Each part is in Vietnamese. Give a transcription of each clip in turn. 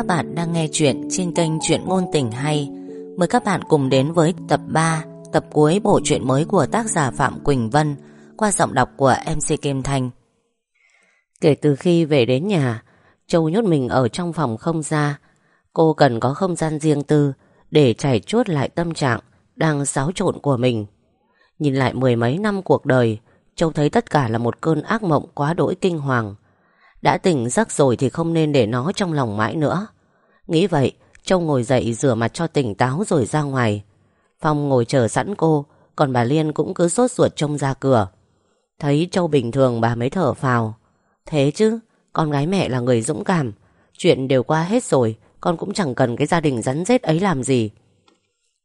các bạn đang nghe chuyện trên kênh Chuyện Ngôn Tình Hay. Mời các bạn cùng đến với tập 3, tập cuối bộ truyện mới của tác giả Phạm Quỳnh Vân qua giọng đọc của MC Kim Thanh. Kể từ khi về đến nhà, Châu nhốt mình ở trong phòng không ra. Cô cần có không gian riêng tư để chảy chuốt lại tâm trạng đang xáo trộn của mình. Nhìn lại mười mấy năm cuộc đời, Châu thấy tất cả là một cơn ác mộng quá đỗi kinh hoàng. Đã tỉnh giấc rồi thì không nên để nó trong lòng mãi nữa. Nghĩ vậy, Châu ngồi dậy rửa mặt cho tỉnh táo rồi ra ngoài. Phong ngồi chờ sẵn cô, còn bà Liên cũng cứ sốt ruột trông ra cửa. Thấy Châu bình thường bà mới thở phào. Thế chứ, con gái mẹ là người dũng cảm. Chuyện đều qua hết rồi, con cũng chẳng cần cái gia đình rắn rết ấy làm gì.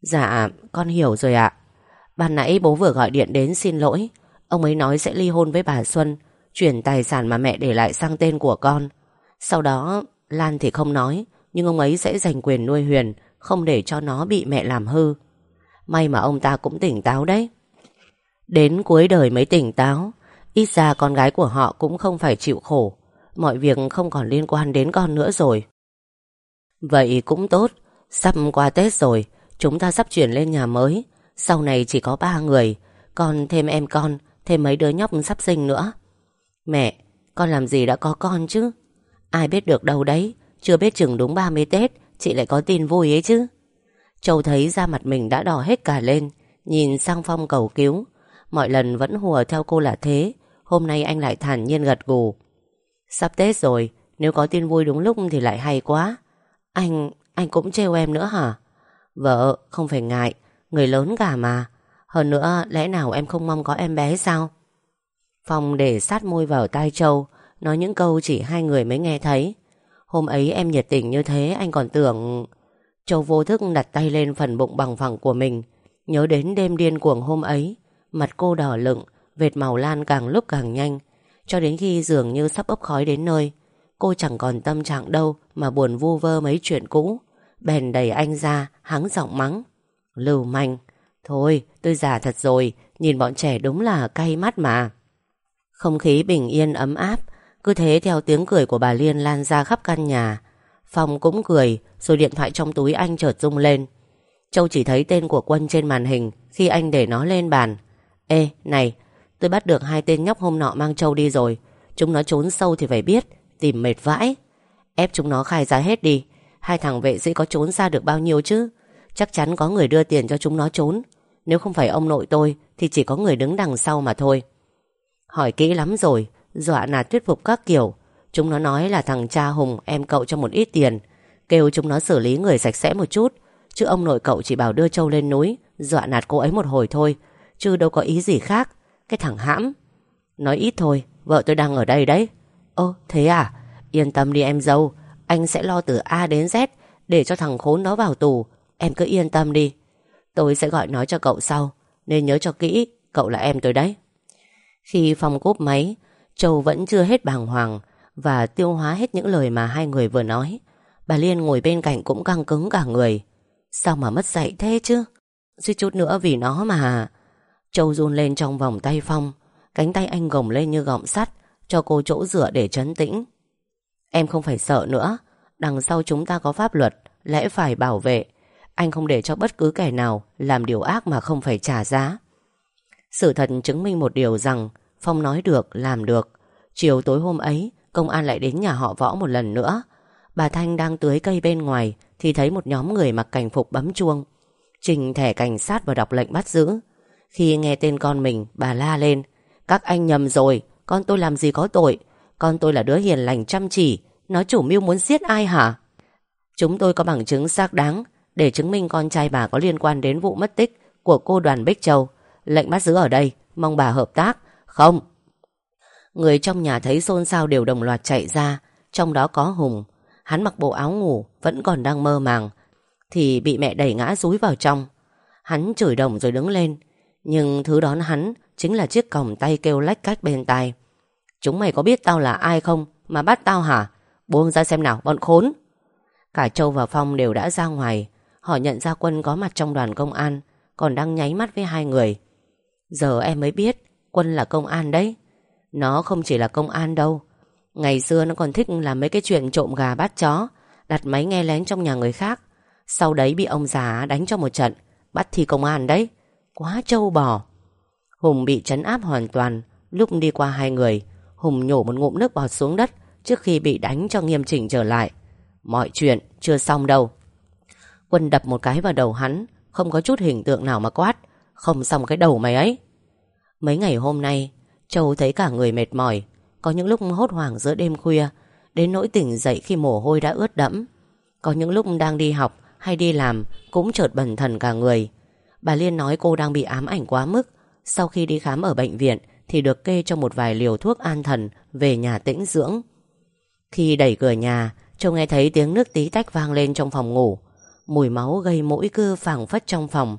Dạ, con hiểu rồi ạ. Ban nãy bố vừa gọi điện đến xin lỗi. Ông ấy nói sẽ ly hôn với bà Xuân Chuyển tài sản mà mẹ để lại sang tên của con. Sau đó, Lan thì không nói, Nhưng ông ấy sẽ giành quyền nuôi Huyền, Không để cho nó bị mẹ làm hư. May mà ông ta cũng tỉnh táo đấy. Đến cuối đời mới tỉnh táo, Ít ra con gái của họ cũng không phải chịu khổ. Mọi việc không còn liên quan đến con nữa rồi. Vậy cũng tốt, Sắp qua Tết rồi, Chúng ta sắp chuyển lên nhà mới. Sau này chỉ có ba người còn thêm em con, Thêm mấy đứa nhóc sắp sinh nữa. Mẹ, con làm gì đã có con chứ? Ai biết được đâu đấy Chưa biết chừng đúng 30 Tết Chị lại có tin vui ấy chứ. Châu thấy da mặt mình đã đỏ hết cả lên Nhìn sang Phong cầu cứu. Mọi lần vẫn hùa theo cô là thế Hôm nay anh lại thản nhiên gật gù. Sắp Tết rồi Nếu có tin vui đúng lúc thì lại hay quá. Anh, anh cũng trêu em nữa hả? Vợ, không phải ngại Người lớn cả mà. Hơn nữa, lẽ nào em không mong có em bé sao? Phong để sát môi vào tai Châu, Nói những câu chỉ hai người mới nghe thấy. Hôm ấy em nhiệt tình như thế, Anh còn tưởng Châu vô thức đặt tay lên phần bụng bằng phẳng của mình. Nhớ đến đêm điên cuồng hôm ấy, Mặt cô đỏ lựng, Vệt màu lan càng lúc càng nhanh. Cho đến khi dường như sắp ấp khói đến nơi, Cô chẳng còn tâm trạng đâu Mà buồn vu vơ mấy chuyện cũ. Bèn đẩy anh ra, Hắng giọng mắng. Lưu manh, Thôi, tôi già thật rồi, Nhìn bọn trẻ đúng là cay mắt mà không khí bình yên ấm áp, Cứ thế theo tiếng cười của bà Liên lan ra khắp căn nhà. Phong cũng cười, Rồi điện thoại trong túi anh chợt rung lên. Châu chỉ thấy tên của Quân trên màn hình Khi anh để nó lên bàn. Ê, này, Tôi bắt được hai tên nhóc hôm nọ mang Châu đi rồi. Chúng nó trốn sâu thì phải biết, Tìm mệt vãi. Ép chúng nó khai ra hết đi. Hai thằng vệ sĩ có trốn ra được bao nhiêu chứ? Chắc chắn có người đưa tiền cho chúng nó trốn. Nếu không phải ông nội tôi, Thì chỉ có người đứng đằng sau mà thôi. Hỏi kỹ lắm rồi, Dọa nạt thuyết phục các kiểu. Chúng nó nói là thằng cha Hùng em cậu cho một ít tiền. Kêu chúng nó xử lý người sạch sẽ một chút. Chứ ông nội cậu chỉ bảo đưa Châu lên núi, Dọa nạt cô ấy một hồi thôi. Chứ đâu có ý gì khác. Cái thằng hãm. Nói ít thôi, Vợ tôi đang ở đây đấy. Ô thế à? Yên tâm đi em dâu. Anh sẽ lo từ A đến Z Để cho thằng khốn nó vào tù. Em cứ yên tâm đi. Tôi sẽ gọi nói cho cậu sau. Nên nhớ cho kỹ, Cậu là em tôi đấy khi Phong cốp máy, Châu vẫn chưa hết bàng hoàng và tiêu hóa hết những lời mà hai người vừa nói. Bà Liên ngồi bên cạnh cũng căng cứng cả người. Sao mà mất dạy thế chứ? Suýt chút nữa vì nó mà... Châu run lên trong vòng tay Phong, cánh tay anh gồng lên như gọng sắt, cho cô chỗ dựa để trấn tĩnh. Em không phải sợ nữa, đằng sau chúng ta có pháp luật, lẽ phải bảo vệ. Anh không để cho bất cứ kẻ nào làm điều ác mà không phải trả giá. Sự thật chứng minh một điều rằng Phong nói được, làm được. Chiều tối hôm ấy, công an lại đến nhà họ võ một lần nữa. Bà Thanh đang tưới cây bên ngoài thì thấy một nhóm người mặc cảnh phục bấm chuông. Trình thẻ cảnh sát và đọc lệnh bắt giữ. Khi nghe tên con mình, bà la lên. Các anh nhầm rồi, con tôi làm gì có tội. Con tôi là đứa hiền lành chăm chỉ. Nó chủ mưu muốn giết ai hả? Chúng tôi có bằng chứng xác đáng để chứng minh con trai bà có liên quan đến vụ mất tích của cô đoàn Bích Châu. Lệnh bắt giữ ở đây, Mong bà hợp tác. Không. Người trong nhà thấy xôn xao đều đồng loạt chạy ra, Trong đó có Hùng. Hắn mặc bộ áo ngủ, Vẫn còn đang mơ màng, Thì bị mẹ đẩy ngã rúi vào trong. Hắn chửi đồng rồi đứng lên, Nhưng thứ đón hắn Chính là chiếc còng tay kêu lách cách bên tai. Chúng mày có biết tao là ai không? Mà bắt tao hả? Buông ra xem nào, bọn khốn. Cả Châu và Phong đều đã ra ngoài. Họ nhận ra Quân có mặt trong đoàn công an, Còn đang nháy mắt với hai người. Giờ em mới biết, Quân là công an đấy. Nó không chỉ là công an đâu. Ngày xưa nó còn thích làm mấy cái chuyện trộm gà bắt chó, Đặt máy nghe lén trong nhà người khác. Sau đấy bị ông già đánh cho một trận, Bắt thi công an đấy. Quá trâu bò. Hùng bị chấn áp hoàn toàn, Lúc đi qua hai người, Hùng nhổ một ngụm nước bọt xuống đất Trước khi bị đánh cho nghiêm chỉnh trở lại. Mọi chuyện chưa xong đâu. Quân đập một cái vào đầu hắn, Không có chút hình tượng nào mà quát. Không xong cái đầu mày ấy. Mấy ngày hôm nay, Châu thấy cả người mệt mỏi. Có những lúc hốt hoảng giữa đêm khuya, Đến nỗi tỉnh dậy khi mồ hôi đã ướt đẫm. Có những lúc đang đi học hay đi làm Cũng chợt bần thần cả người. Bà Liên nói cô đang bị ám ảnh quá mức. Sau khi đi khám ở bệnh viện Thì được kê cho một vài liều thuốc an thần Về nhà tĩnh dưỡng. Khi đẩy cửa nhà, Châu nghe thấy tiếng nước tí tách vang lên trong phòng ngủ. Mùi máu gây mũi cư phảng phất trong phòng.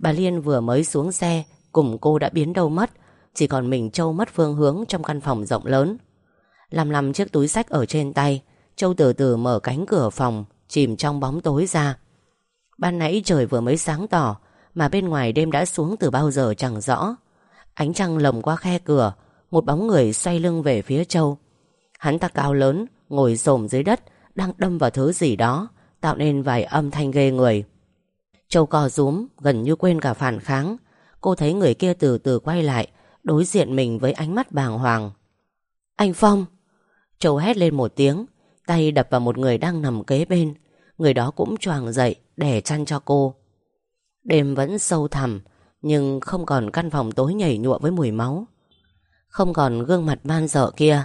Bà Liên vừa mới xuống xe, Cùng cô đã biến đâu mất. Chỉ còn mình Châu mất phương hướng trong căn phòng rộng lớn. Lầm lầm chiếc túi sách ở trên tay, Châu từ từ mở cánh cửa phòng, Chìm trong bóng tối ra. Ban nãy trời vừa mới sáng tỏ, Mà bên ngoài đêm đã xuống từ bao giờ chẳng rõ. Ánh trăng lồng qua khe cửa, Một bóng người xoay lưng về phía Châu. Hắn ta cao lớn, Ngồi xổm dưới đất, Đang đâm vào thứ gì đó, Tạo nên vài âm thanh ghê người. Châu co rúm, Gần như quên cả phản kháng. Cô thấy người kia từ từ quay lại, Đối diện mình với ánh mắt bàng hoàng. Anh Phong! Châu hét lên một tiếng, Tay đập vào một người đang nằm kế bên. Người đó cũng choàng dậy Đẻ chăn cho cô. Đêm vẫn sâu thẳm, Nhưng không còn căn phòng tối nhảy nhụa với mùi máu. Không còn gương mặt man dở kia,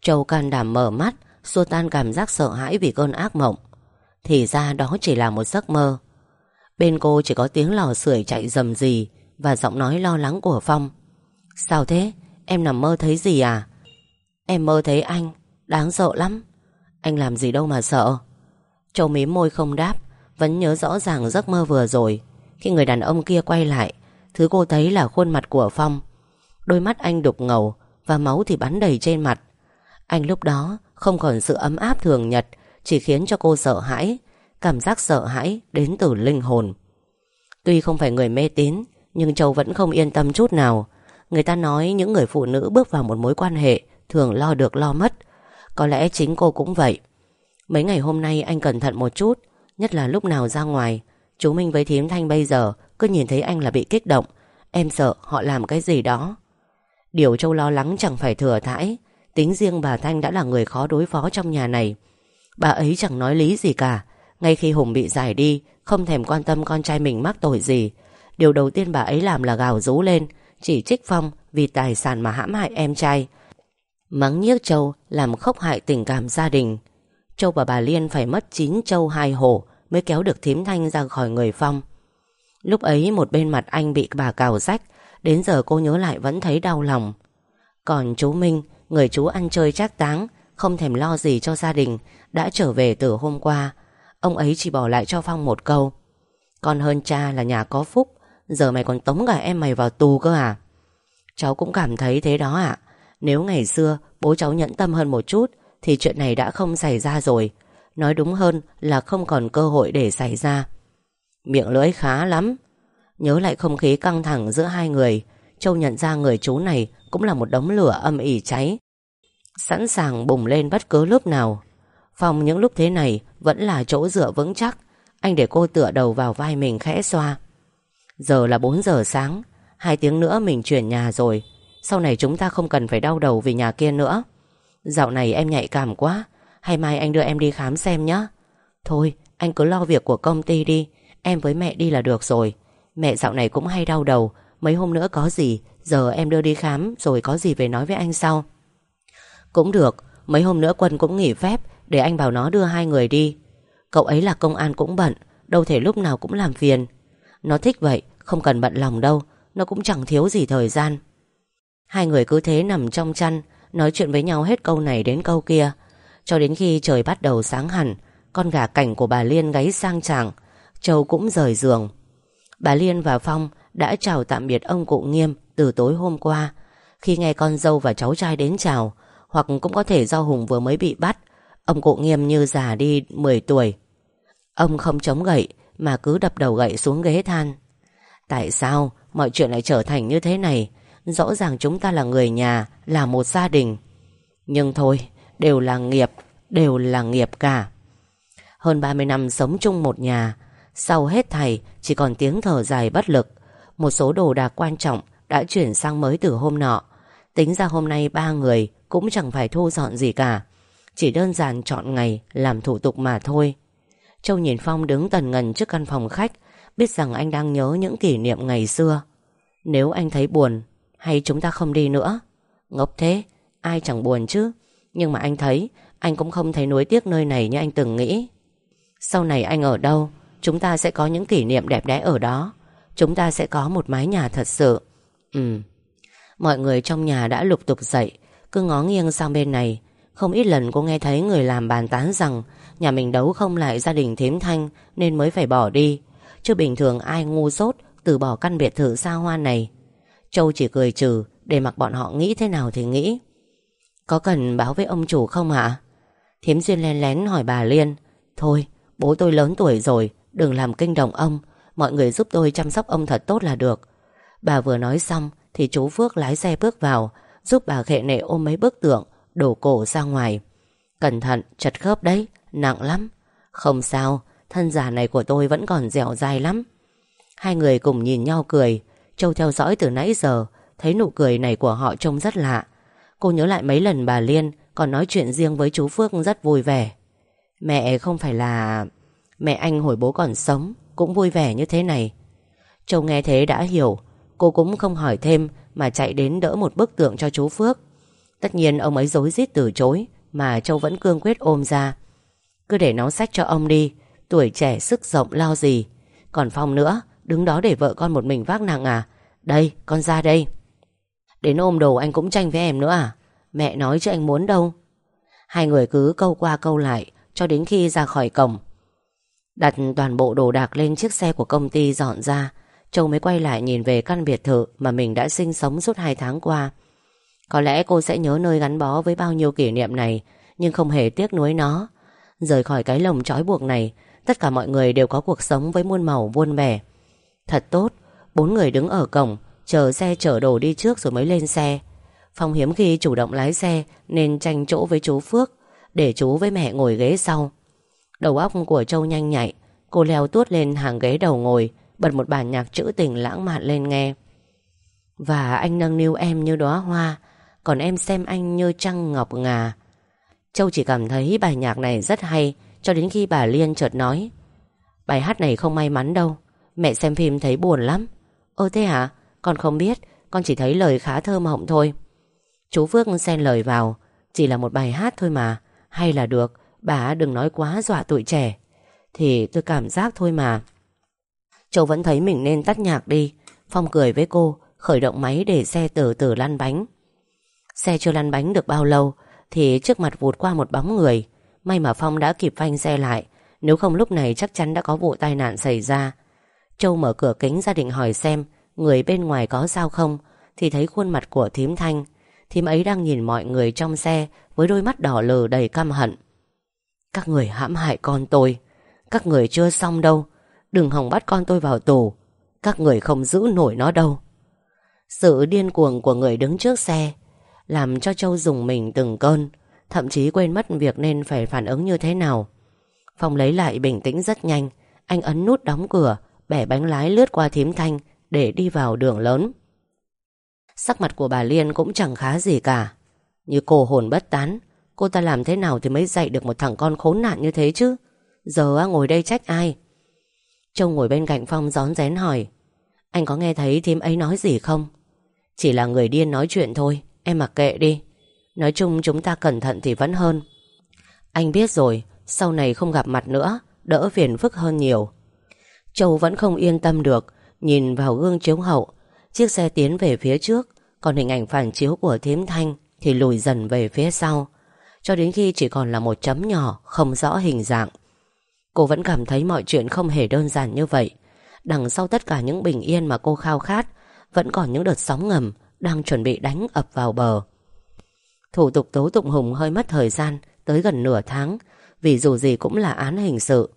Châu can đảm mở mắt, Xua tan cảm giác sợ hãi vì cơn ác mộng. Thì ra đó chỉ là một giấc mơ. Bên cô chỉ có tiếng lò sưởi chạy rầm rì Và giọng nói lo lắng của Phong. Sao thế? Em nằm mơ thấy gì à? Em mơ thấy anh. Đáng sợ lắm. Anh làm gì đâu mà sợ. Châu mím môi không đáp, Vẫn nhớ rõ ràng giấc mơ vừa rồi. Khi người đàn ông kia quay lại, Thứ cô thấy là khuôn mặt của Phong. Đôi mắt anh đục ngầu Và máu thì bắn đầy trên mặt. Anh lúc đó không còn sự ấm áp thường nhật, Chỉ khiến cho cô sợ hãi. Cảm giác sợ hãi đến từ linh hồn. Tuy không phải người mê tín, Nhưng Châu vẫn không yên tâm chút nào. Người ta nói những người phụ nữ bước vào một mối quan hệ Thường lo được lo mất. Có lẽ chính cô cũng vậy. Mấy ngày hôm nay anh cẩn thận một chút, Nhất là lúc nào ra ngoài. Chú Minh với thím Thanh bây giờ Cứ nhìn thấy anh là bị kích động. Em sợ họ làm cái gì đó. Điều Châu lo lắng chẳng phải thừa thãi. Tính riêng bà Thanh đã là người khó đối phó trong nhà này. Bà ấy chẳng nói lý gì cả. Ngay khi Hùng bị giải đi, Không thèm quan tâm con trai mình mắc tội gì. Điều đầu tiên bà ấy làm là gào rú lên, Chỉ trích Phong vì tài sản mà hãm hại em trai. Mắng nhiếc Châu làm khốc hại tình cảm gia đình. Châu và bà Liên phải mất 9 châu hai hổ Mới kéo được thím thanh ra khỏi người Phong. Lúc ấy một bên mặt anh bị bà cào rách, Đến giờ cô nhớ lại vẫn thấy đau lòng. Còn chú Minh, Người chú ăn chơi trác táng, Không thèm lo gì cho gia đình, Đã trở về từ hôm qua. Ông ấy chỉ bỏ lại cho Phong một câu. Con hơn cha là nhà có phúc, Giờ mày còn tống cả em mày vào tù cơ à? Cháu cũng cảm thấy thế đó ạ. Nếu ngày xưa bố cháu nhẫn tâm hơn một chút, Thì chuyện này đã không xảy ra rồi. Nói đúng hơn là không còn cơ hội để xảy ra. Miệng lưỡi khá lắm. Nhớ lại không khí căng thẳng giữa hai người, Châu nhận ra người chú này Cũng là một đống lửa âm ỉ cháy. Sẵn sàng bùng lên bất cứ lúc nào. Phòng những lúc thế này Vẫn là chỗ dựa vững chắc. Anh để cô tựa đầu vào vai mình khẽ xoa. Giờ là 4 giờ sáng, Hai tiếng nữa mình chuyển nhà rồi. Sau này chúng ta không cần phải đau đầu vì nhà kia nữa. Dạo này em nhạy cảm quá, Hay mai anh đưa em đi khám xem nhé Thôi, anh cứ lo việc của công ty đi, Em với mẹ đi là được rồi. Mẹ dạo này cũng hay đau đầu, Mấy hôm nữa có gì, Giờ em đưa đi khám Rồi có gì về nói với anh sau. Cũng được, Mấy hôm nữa Quân cũng nghỉ phép để anh bảo nó đưa hai người đi. Cậu ấy là công an cũng bận, Đâu thể lúc nào cũng làm phiền. Nó thích vậy, Không cần bận lòng đâu, Nó cũng chẳng thiếu gì thời gian. Hai người cứ thế nằm trong chăn, Nói chuyện với nhau hết câu này đến câu kia. Cho đến khi trời bắt đầu sáng hẳn, Con gà cảnh của bà Liên gáy sang chàng Châu cũng rời giường. Bà Liên và Phong đã chào tạm biệt ông cụ Nghiêm từ tối hôm qua. Khi nghe con dâu và cháu trai đến chào, Hoặc cũng có thể do Hùng vừa mới bị bắt Ông cụ Nghiêm như già đi 10 tuổi. Ông không chống gậy Mà cứ đập đầu gậy xuống ghế than. Tại sao mọi chuyện lại trở thành như thế này? Rõ ràng chúng ta là người nhà, Là một gia đình. Nhưng thôi, Đều là nghiệp, Đều là nghiệp cả. Hơn 30 năm sống chung một nhà, Sau hết thầy chỉ còn tiếng thở dài bất lực. Một số đồ đạc quan trọng Đã chuyển sang mới từ hôm nọ. Tính ra hôm nay ba người Cũng chẳng phải thu dọn gì cả. Chỉ đơn giản chọn ngày Làm thủ tục mà thôi. Châu nhìn Phong đứng tần ngần trước căn phòng khách, Biết rằng anh đang nhớ những kỷ niệm ngày xưa. Nếu anh thấy buồn, Hay chúng ta không đi nữa? Ngốc thế, Ai chẳng buồn chứ? Nhưng mà anh thấy, Anh cũng không thấy nuối tiếc nơi này như anh từng nghĩ. Sau này anh ở đâu, Chúng ta sẽ có những kỷ niệm đẹp đẽ ở đó. Chúng ta sẽ có một mái nhà thật sự. Ừ Mọi người trong nhà đã lục tục dậy, Cứ ngó nghiêng sang bên này. Không ít lần cô nghe thấy người làm bàn tán rằng Nhà mình đấu không lại gia đình thím thanh Nên mới phải bỏ đi. Chứ bình thường ai ngu dốt Từ bỏ căn biệt thự xa hoa này? Châu chỉ cười trừ, Để mặc bọn họ nghĩ thế nào thì nghĩ. Có cần báo với ông chủ không ạ? Thiếm Duyên len lén hỏi bà Liên. Thôi, bố tôi lớn tuổi rồi, Đừng làm kinh động ông. Mọi người giúp tôi chăm sóc ông thật tốt là được. Bà vừa nói xong Thì chú Phước lái xe bước vào, Giúp bà khệ nệ ôm mấy bức tượng Đổ cổ ra ngoài. Cẩn thận, chật khớp đấy, Nặng lắm. Không sao, Thân già này của tôi vẫn còn dẻo dai lắm. Hai người cùng nhìn nhau cười. Châu theo dõi từ nãy giờ, Thấy nụ cười này của họ trông rất lạ. Cô nhớ lại mấy lần bà Liên Còn nói chuyện riêng với chú Phước rất vui vẻ. Mẹ không phải là Mẹ anh hồi bố còn sống, Cũng vui vẻ như thế này. Châu nghe thế đã hiểu. Cô cũng không hỏi thêm Mà chạy đến đỡ một bức tượng cho chú Phước. Tất nhiên ông ấy dối rít từ chối, Mà Châu vẫn cương quyết ôm ra. Cứ để nó sách cho ông đi, Tuổi trẻ sức rộng lo gì. Còn Phong nữa, Đứng đó để vợ con một mình vác nặng à? Đây, con ra đây. Đến ôm đồ anh cũng tranh với em nữa à? Mẹ nói chứ anh muốn đâu. Hai người cứ câu qua câu lại, Cho đến khi ra khỏi cổng. Đặt toàn bộ đồ đạc lên chiếc xe của công ty dọn ra. Châu mới quay lại nhìn về căn biệt thự Mà mình đã sinh sống suốt hai tháng qua. Có lẽ cô sẽ nhớ nơi gắn bó Với bao nhiêu kỷ niệm này, Nhưng không hề tiếc nuối nó. Rời khỏi cái lồng trói buộc này, Tất cả mọi người đều có cuộc sống với muôn màu vuông vẻ Thật tốt, Bốn người đứng ở cổng, Chờ xe chở đồ đi trước rồi mới lên xe. Phong hiếm khi chủ động lái xe, Nên tranh chỗ với chú Phước, Để chú với mẹ ngồi ghế sau. Đầu óc của Châu nhanh nhạy, Cô leo tuốt lên hàng ghế đầu ngồi, Bật một bản nhạc trữ tình lãng mạn lên nghe. Và anh nâng niu em như đóa hoa còn em xem anh như trăng ngọc ngà. Châu chỉ cảm thấy bài nhạc này rất hay, Cho đến khi bà Liên chợt nói, Bài hát này không may mắn đâu, Mẹ xem phim thấy buồn lắm. Ơ thế hả? Con không biết, Con chỉ thấy lời khá thơ mộng thôi. Chú Phước xen lời vào, Chỉ là một bài hát thôi mà, Hay là được, Bà đừng nói quá dọa tuổi trẻ. Thì tôi cảm giác thôi mà. Châu vẫn thấy mình nên tắt nhạc đi, Phong cười với cô, Khởi động máy để xe từ từ lăn bánh. Xe chưa lăn bánh được bao lâu, Thì trước mặt vụt qua một bóng người. May mà Phong đã kịp phanh xe lại, Nếu không lúc này chắc chắn đã có vụ tai nạn xảy ra. Châu mở cửa kính ra định hỏi xem, Người bên ngoài có sao không, Thì thấy khuôn mặt của thím Thanh. Thím ấy đang nhìn mọi người trong xe, Với đôi mắt đỏ lờ đầy căm hận. Các người hãm hại con tôi, Các người chưa xong đâu, Đừng hòng bắt con tôi vào tù, Các người không giữ nổi nó đâu. Sự điên cuồng của người đứng trước xe làm cho Châu dùng mình từng cơn, Thậm chí quên mất việc nên phải phản ứng như thế nào. Phong lấy lại bình tĩnh rất nhanh, Anh ấn nút đóng cửa, Bẻ bánh lái lướt qua thím thanh Để đi vào đường lớn. Sắc mặt của bà Liên cũng chẳng khá gì cả. Như cô hồn bất tán, Cô ta làm thế nào thì mới dạy được một thằng con khốn nạn như thế chứ? Giờ ngồi đây trách ai? Châu ngồi bên cạnh Phong gión rén hỏi, Anh có nghe thấy thím ấy nói gì không? Chỉ là người điên nói chuyện thôi. Em mặc kệ đi. Nói chung chúng ta cẩn thận thì vẫn hơn. Anh biết rồi, Sau này không gặp mặt nữa, Đỡ phiền phức hơn nhiều. Châu vẫn không yên tâm được, Nhìn vào gương chiếu hậu. Chiếc xe tiến về phía trước, Còn hình ảnh phản chiếu của Thiếm thanh Thì lùi dần về phía sau. Cho đến khi chỉ còn là một chấm nhỏ, Không rõ hình dạng. Cô vẫn cảm thấy mọi chuyện không hề đơn giản như vậy. Đằng sau tất cả những bình yên mà cô khao khát, Vẫn còn những đợt sóng ngầm đang chuẩn bị đánh ập vào bờ. Thủ tục tố tụng Hùng hơi mất thời gian Tới gần nửa tháng Vì dù gì cũng là án hình sự.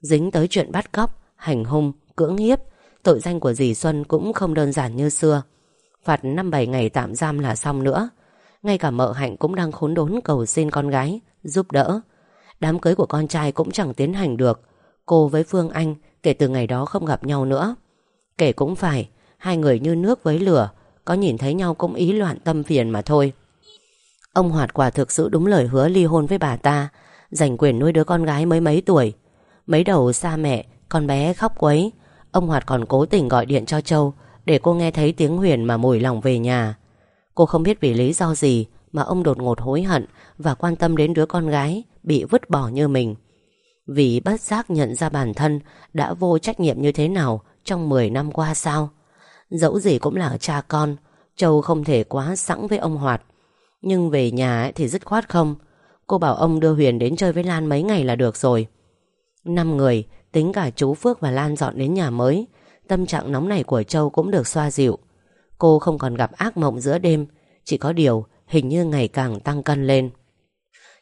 Dính tới chuyện bắt cóc, hành hung, cưỡng hiếp Tội danh của dì Xuân cũng không đơn giản như xưa. Phạt 5-7 ngày tạm giam là xong nữa. Ngay cả mợ hạnh cũng đang khốn đốn cầu xin con gái Giúp đỡ. Đám cưới của con trai cũng chẳng tiến hành được. Cô với Phương Anh kể từ ngày đó không gặp nhau nữa. Kể cũng phải Hai người như nước với lửa có nhìn thấy nhau cũng ý loạn tâm phiền mà thôi. Ông Hoạt quả thực sự đúng lời hứa ly hôn với bà ta, Giành quyền nuôi đứa con gái mới mấy tuổi. Mấy đầu xa mẹ, Con bé khóc quấy. Ông Hoạt còn cố tình gọi điện cho Châu Để cô nghe thấy tiếng Huyền mà mùi lòng về nhà. Cô không biết vì lý do gì Mà ông đột ngột hối hận Và quan tâm đến đứa con gái Bị vứt bỏ như mình. Vì bất giác nhận ra bản thân Đã vô trách nhiệm như thế nào Trong 10 năm qua sao? Dẫu gì cũng là cha con, Châu không thể quá sẵn với ông Hoạt. Nhưng về nhà thì dứt khoát không. Cô bảo ông đưa Huyền đến chơi với Lan mấy ngày là được rồi. Năm người, Tính cả chú Phước và Lan dọn đến nhà mới. Tâm trạng nóng này của Châu cũng được xoa dịu. Cô không còn gặp ác mộng giữa đêm. Chỉ có điều, Hình như ngày càng tăng cân lên.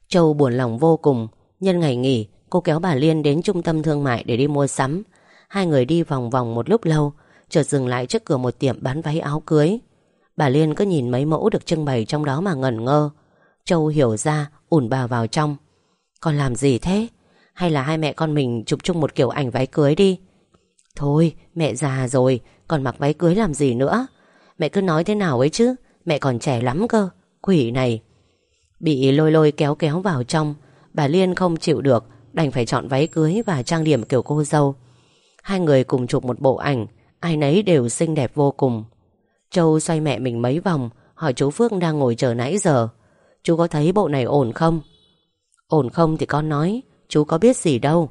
Châu buồn lòng vô cùng. Nhân ngày nghỉ, Cô kéo bà Liên đến trung tâm thương mại để đi mua sắm. Hai người đi vòng vòng một lúc lâu. Chợt dừng lại trước cửa một tiệm bán váy áo cưới. Bà Liên cứ nhìn mấy mẫu được trưng bày trong đó mà ngẩn ngơ. Châu hiểu ra ủn bà vào trong. Con làm gì thế? Hay là hai mẹ con mình chụp chung một kiểu ảnh váy cưới đi? Thôi, mẹ già rồi, Còn mặc váy cưới làm gì nữa? Mẹ cứ nói thế nào ấy chứ, Mẹ còn trẻ lắm cơ, Quỷ này. Bị lôi lôi kéo kéo vào trong, Bà Liên không chịu được, Đành phải chọn váy cưới và trang điểm kiểu cô dâu. Hai người cùng chụp một bộ ảnh Ai nấy đều xinh đẹp vô cùng. Châu xoay mẹ mình mấy vòng, Hỏi chú Phước đang ngồi chờ nãy giờ. Chú có thấy bộ này ổn không? Ổn không thì con nói, Chú có biết gì đâu.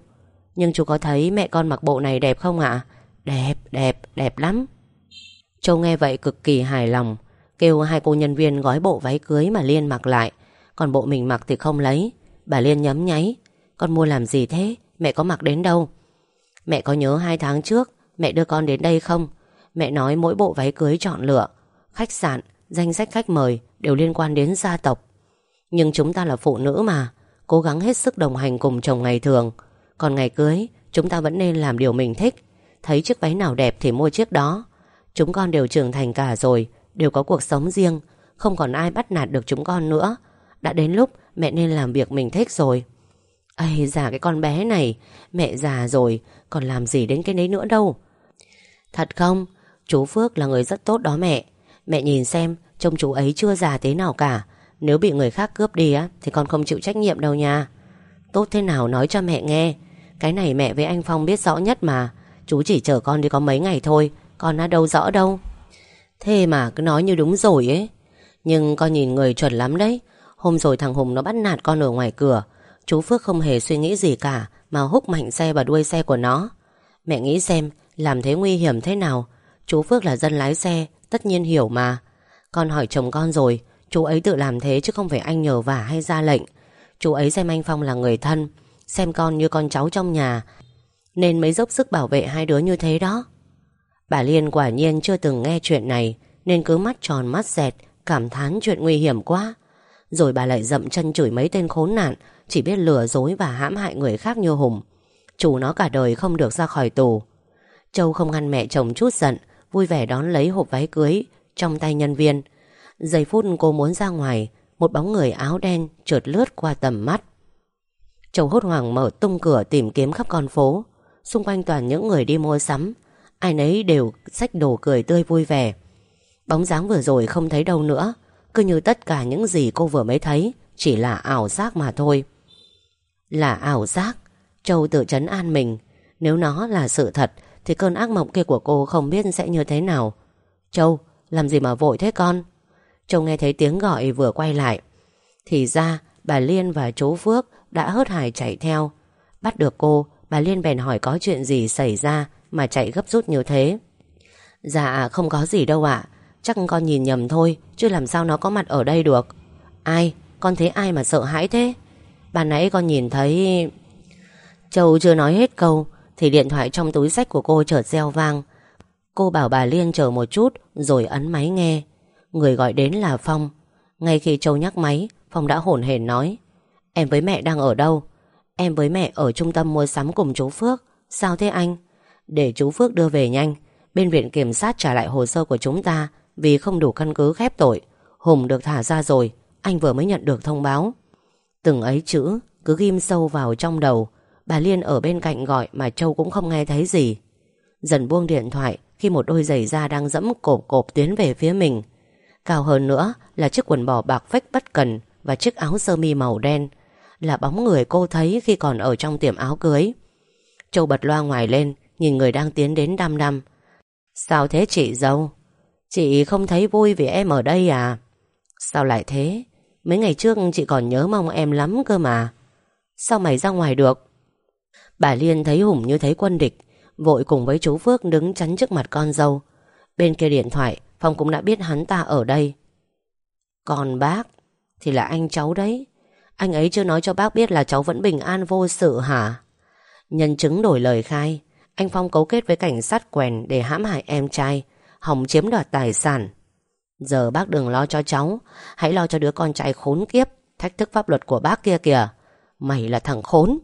Nhưng chú có thấy mẹ con mặc bộ này đẹp không ạ? Đẹp đẹp đẹp lắm. Châu nghe vậy cực kỳ hài lòng, Kêu hai cô nhân viên gói bộ váy cưới mà Liên mặc lại. Còn bộ mình mặc thì không lấy. Bà Liên nhấm nháy, Con mua làm gì thế? Mẹ có mặc đến đâu? Mẹ có nhớ hai tháng trước Mẹ đưa con đến đây không? Mẹ nói mỗi bộ váy cưới chọn lựa. Khách sạn, danh sách khách mời Đều liên quan đến gia tộc. Nhưng chúng ta là phụ nữ mà Cố gắng hết sức đồng hành cùng chồng ngày thường. Còn ngày cưới Chúng ta vẫn nên làm điều mình thích. Thấy chiếc váy nào đẹp thì mua chiếc đó. Chúng con đều trưởng thành cả rồi Đều có cuộc sống riêng. Không còn ai bắt nạt được chúng con nữa. Đã đến lúc mẹ nên làm việc mình thích rồi. Ây già cái con bé này Mẹ già rồi Còn làm gì đến cái đấy nữa đâu. Thật không? Chú Phước là người rất tốt đó mẹ. Mẹ nhìn xem, Trông chú ấy chưa già thế nào cả. Nếu bị người khác cướp đi á, Thì con không chịu trách nhiệm đâu nha. Tốt thế nào nói cho mẹ nghe. Cái này mẹ với anh Phong biết rõ nhất mà. Chú chỉ chở con đi có mấy ngày thôi, Con đã đâu rõ đâu. Thế mà cứ nói như đúng rồi ấy. Nhưng con nhìn người chuẩn lắm đấy. Hôm rồi thằng Hùng nó bắt nạt con ở ngoài cửa. Chú Phước không hề suy nghĩ gì cả, Mà húc mạnh xe vào đuôi xe của nó. Mẹ nghĩ xem làm thế nguy hiểm thế nào? Chú Phước là dân lái xe, Tất nhiên hiểu mà. Con hỏi chồng con rồi, Chú ấy tự làm thế chứ không phải anh nhờ vả hay ra lệnh. Chú ấy xem anh Phong là người thân, Xem con như con cháu trong nhà, Nên mới dốc sức bảo vệ hai đứa như thế đó. Bà Liên quả nhiên chưa từng nghe chuyện này, Nên cứ mắt tròn mắt dẹt, Cảm thán chuyện nguy hiểm quá. Rồi bà lại dậm chân chửi mấy tên khốn nạn, Chỉ biết lừa dối và hãm hại người khác như Hùng. Chủ nó cả đời không được ra khỏi tù. Châu không ngăn mẹ chồng chút giận, Vui vẻ đón lấy hộp váy cưới Trong tay nhân viên. Giây phút cô muốn ra ngoài, Một bóng người áo đen trượt lướt qua tầm mắt. Châu hốt hoảng mở tung cửa tìm kiếm khắp con phố. Xung quanh toàn những người đi mua sắm, Ai nấy đều xách đồ cười tươi vui vẻ. Bóng dáng vừa rồi không thấy đâu nữa, Cứ như tất cả những gì cô vừa mới thấy, Chỉ là ảo giác mà thôi. Là ảo giác, Châu tự chấn an mình. Nếu nó là sự thật thì cơn ác mộng kia của cô không biết sẽ như thế nào. Châu, Làm gì mà vội thế con? Châu nghe thấy tiếng gọi vừa quay lại. Thì ra, bà Liên và chú Phước Đã hớt hải chạy theo. Bắt được cô, Bà Liên bèn hỏi có chuyện gì xảy ra Mà chạy gấp rút như thế. Dạ không có gì đâu ạ. Chắc con nhìn nhầm thôi, Chứ làm sao nó có mặt ở đây được? Ai? Con thấy ai mà sợ hãi thế? Ban nãy con nhìn thấy Châu chưa nói hết câu thì điện thoại trong túi sách của cô chợt reo vang. Cô bảo bà Liên chờ một chút, Rồi ấn máy nghe. Người gọi đến là Phong. Ngay khi Châu nhắc máy, Phong đã hổn hển nói, Em với mẹ đang ở đâu? Em với mẹ ở trung tâm mua sắm cùng chú Phước. Sao thế anh? Để chú Phước đưa về nhanh. Bên viện kiểm sát trả lại hồ sơ của chúng ta Vì không đủ căn cứ khép tội. Hùng được thả ra rồi, Anh vừa mới nhận được thông báo. Từng ấy chữ Cứ ghim sâu vào trong đầu. Bà Liên ở bên cạnh gọi mà Châu cũng không nghe thấy gì. Dần buông điện thoại Khi một đôi giày da đang dẫm cộp cộp tiến về phía mình. Cao hơn nữa là chiếc quần bò bạc phách bất cần Và chiếc áo sơ mi màu đen Là bóng người cô thấy khi còn ở trong tiệm áo cưới. Châu bật loa ngoài lên, Nhìn người đang tiến đến đăm đăm. Sao thế chị dâu? Chị không thấy vui vì em ở đây à? Sao lại thế? Mấy ngày trước chị còn nhớ mong em lắm cơ mà. Sao mày ra ngoài được? Bà Liên thấy Hùng như thấy quân địch, Vội cùng với chú Phước đứng chắn trước mặt con dâu. Bên kia điện thoại, Phong cũng đã biết hắn ta ở đây. Còn bác, Thì là anh cháu đấy. Anh ấy chưa nói cho bác biết là cháu vẫn bình an vô sự hả? Nhân chứng đổi lời khai, Anh Phong cấu kết với cảnh sát quèn Để hãm hại em trai Hòng chiếm đoạt tài sản. Giờ bác đừng lo cho cháu, Hãy lo cho đứa con trai khốn kiếp, Thách thức pháp luật của bác kia kìa. Mày là thằng khốn.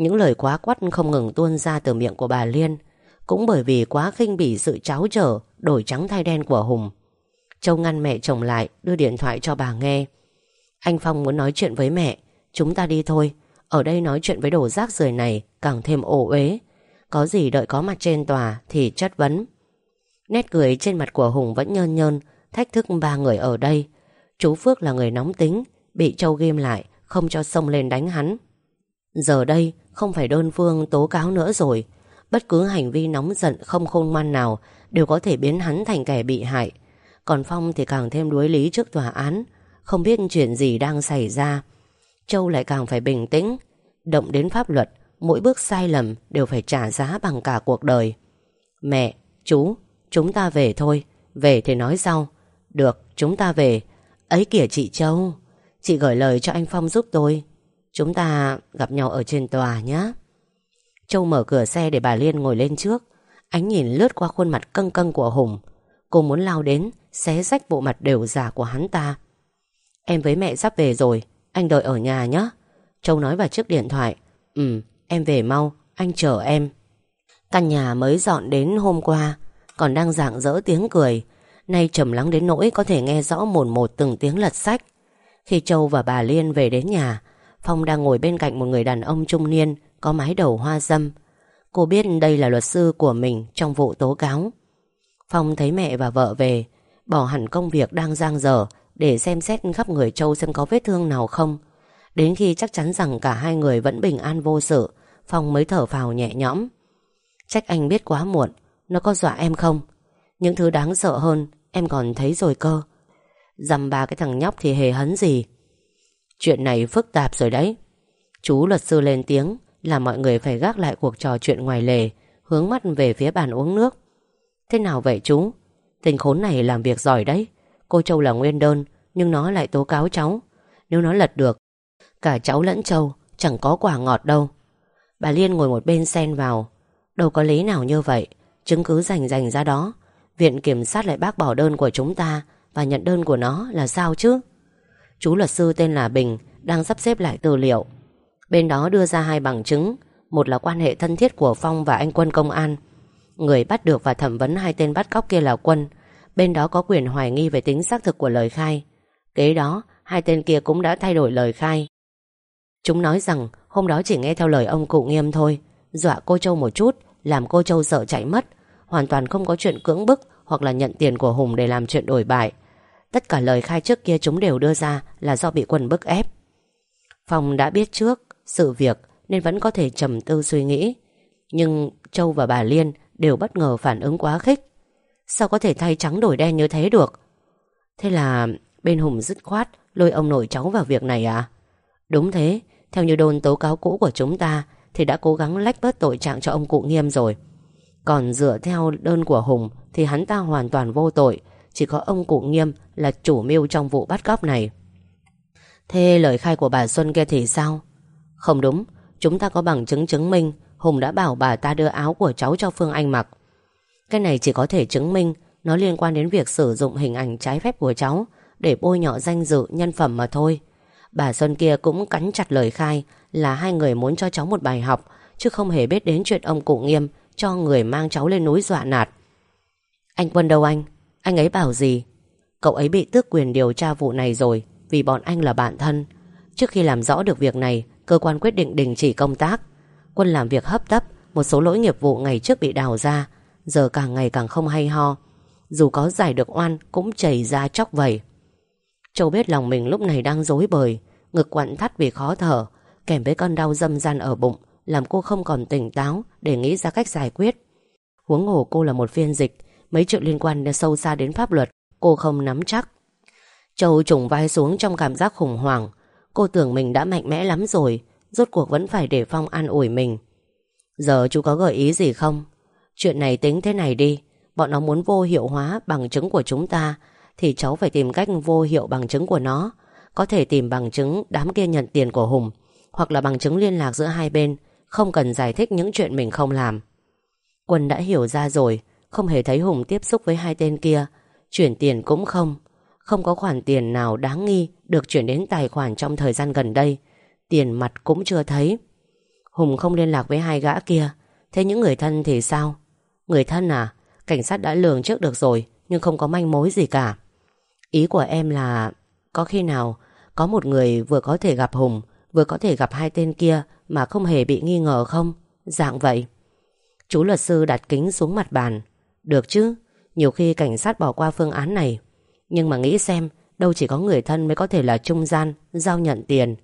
Những lời quá quắt không ngừng tuôn ra từ miệng của bà Liên, Cũng bởi vì quá khinh bỉ sự cháo trở, Đổi trắng thay đen của Hùng. Châu ngăn mẹ chồng lại, Đưa điện thoại cho bà nghe. Anh Phong muốn nói chuyện với mẹ, Chúng ta đi thôi, Ở đây nói chuyện với đồ rác rưởi này Càng thêm ổ uế. Có gì đợi có mặt trên tòa thì chất vấn. Nét cười trên mặt của Hùng vẫn nhơn nhơn, Thách thức ba người ở đây. Chú Phước là người nóng tính, Bị Châu ghim lại, Không cho sông lên đánh hắn. Giờ đây không phải đơn phương tố cáo nữa rồi. Bất cứ hành vi nóng giận không khôn ngoan nào Đều có thể biến hắn thành kẻ bị hại. Còn Phong thì càng thêm đuối lý trước tòa án Không biết chuyện gì đang xảy ra. Châu lại càng phải bình tĩnh Động đến pháp luật Mỗi bước sai lầm đều phải trả giá bằng cả cuộc đời. Mẹ, chú, chúng ta về thôi Về thì nói sau. Được, chúng ta về. Ấy kìa chị Châu Chị gửi lời cho anh Phong giúp tôi. Chúng ta gặp nhau ở trên tòa nhé Châu mở cửa xe để bà Liên ngồi lên trước. Ánh nhìn lướt qua khuôn mặt căng căng của Hùng. Cô muốn lao đến, Xé rách bộ mặt đều giả của hắn ta. Em với mẹ sắp về rồi, Anh đợi ở nhà nhé Châu nói vào chiếc điện thoại. Ừ em về mau, Anh chờ em. Căn nhà mới dọn đến hôm qua, Còn đang rạng rỡ tiếng cười. Nay trầm lắng đến nỗi có thể nghe rõ mồn một từng tiếng lật sách. Khi Châu và bà Liên về đến nhà Phong đang ngồi bên cạnh một người đàn ông trung niên, Có mái đầu hoa dâm. Cô biết đây là luật sư của mình Trong vụ tố cáo. Phong thấy mẹ và vợ về, Bỏ hẳn công việc đang giang dở Để xem xét khắp người Châu xem có vết thương nào không. Đến khi chắc chắn rằng cả hai người vẫn bình an vô sự, Phong mới thở phào nhẹ nhõm. Trách anh biết quá muộn, Nó có dọa em không? Những thứ đáng sợ hơn, Em còn thấy rồi cơ. Dằm ba cái thằng nhóc thì hề hấn gì. Chuyện này phức tạp rồi đấy. Chú luật sư lên tiếng, Làm mọi người phải gác lại cuộc trò chuyện ngoài lề, Hướng mắt về phía bàn uống nước. Thế nào vậy chú? Tình khốn này làm việc giỏi đấy. Cô Châu là nguyên đơn, Nhưng nó lại tố cáo cháu. Nếu nó lật được, Cả cháu lẫn Châu chẳng có quả ngọt đâu. Bà Liên ngồi một bên xen vào. Đâu có lý nào như vậy. Chứng cứ rành rành ra đó. Viện kiểm sát lại bác bỏ đơn của chúng ta, Và nhận đơn của nó là sao chứ? Chú luật sư tên là Bình Đang sắp xếp lại tư liệu. Bên đó đưa ra hai bằng chứng. Một là quan hệ thân thiết của Phong và anh Quân công an. Người bắt được và thẩm vấn hai tên bắt cóc kia là Quân. Bên đó có quyền hoài nghi về tính xác thực của lời khai. Kế đó, Hai tên kia cũng đã thay đổi lời khai. Chúng nói rằng Hôm đó chỉ nghe theo lời ông cụ nghiêm thôi. Dọa cô Châu một chút, Làm cô Châu sợ chạy mất. Hoàn toàn không có chuyện cưỡng bức Hoặc là nhận tiền của Hùng để làm chuyện đổi bại. Tất cả lời khai trước kia chúng đều đưa ra Là do bị quân bức ép. Phong đã biết trước sự việc Nên vẫn có thể trầm tư suy nghĩ. Nhưng Châu và bà Liên Đều bất ngờ phản ứng quá khích. Sao có thể thay trắng đổi đen như thế được? Thế là bên Hùng dứt khoát Lôi ông nội cháu vào việc này à? Đúng thế, Theo như đồn tố cáo cũ của chúng ta Thì đã cố gắng lách bớt tội trạng cho ông cụ nghiêm rồi. Còn dựa theo đơn của Hùng Thì hắn ta hoàn toàn vô tội chỉ có ông cụ nghiêm là chủ mưu trong vụ bắt cóc này. Thế lời khai của bà Xuân kia thì sao? Không đúng, Chúng ta có bằng chứng chứng minh Hùng đã bảo bà ta đưa áo của cháu cho Phương Anh mặc. Cái này chỉ có thể chứng minh Nó liên quan đến việc sử dụng hình ảnh trái phép của cháu Để bôi nhọ danh dự, nhân phẩm mà thôi. Bà Xuân kia cũng cắn chặt lời khai Là hai người muốn cho cháu một bài học, Chứ không hề biết đến chuyện ông cụ nghiêm cho người mang cháu lên núi dọa nạt. Anh Quân đâu anh? Anh ấy bảo gì? Cậu ấy bị tước quyền điều tra vụ này rồi, Vì bọn anh là bạn thân. Trước khi làm rõ được việc này, Cơ quan quyết định đình chỉ công tác. Quân làm việc hấp tấp, Một số lỗi nghiệp vụ ngày trước bị đào ra, Giờ càng ngày càng không hay ho. Dù có giải được oan, Cũng chảy ra chóc vẩy. Châu biết lòng mình lúc này đang dối bời, Ngực quặn thắt vì khó thở, Kèm với con đau dâm gian ở bụng, Làm cô không còn tỉnh táo Để nghĩ ra cách giải quyết. Huống hồ cô là một phiên dịch Mấy chuyện liên quan sâu xa đến pháp luật, Cô không nắm chắc. Châu trùng vai xuống trong cảm giác khủng hoảng. Cô tưởng mình đã mạnh mẽ lắm rồi, Rốt cuộc vẫn phải để Phong an ủi mình. Giờ chú có gợi ý gì không? Chuyện này tính thế này đi, Bọn nó muốn vô hiệu hóa bằng chứng của chúng ta, Thì cháu phải tìm cách vô hiệu bằng chứng của nó. Có thể tìm bằng chứng đám kia nhận tiền của Hùng, Hoặc là bằng chứng liên lạc giữa hai bên, Không cần giải thích những chuyện mình không làm. Quân đã hiểu ra rồi không hề thấy Hùng tiếp xúc với hai tên kia. Chuyển tiền cũng không. Không có khoản tiền nào đáng nghi Được chuyển đến tài khoản trong thời gian gần đây. Tiền mặt cũng chưa thấy. Hùng không liên lạc với hai gã kia. Thế những người thân thì sao? Người thân à? Cảnh sát đã lường trước được rồi, Nhưng không có manh mối gì cả. Ý của em là, Có khi nào Có một người vừa có thể gặp Hùng, Vừa có thể gặp hai tên kia Mà không hề bị nghi ngờ không? Dạng vậy. Chú luật sư đặt kính xuống mặt bàn. Được chứ, Nhiều khi cảnh sát bỏ qua phương án này. Nhưng mà nghĩ xem, Đâu chỉ có người thân mới có thể là trung gian, Giao nhận tiền.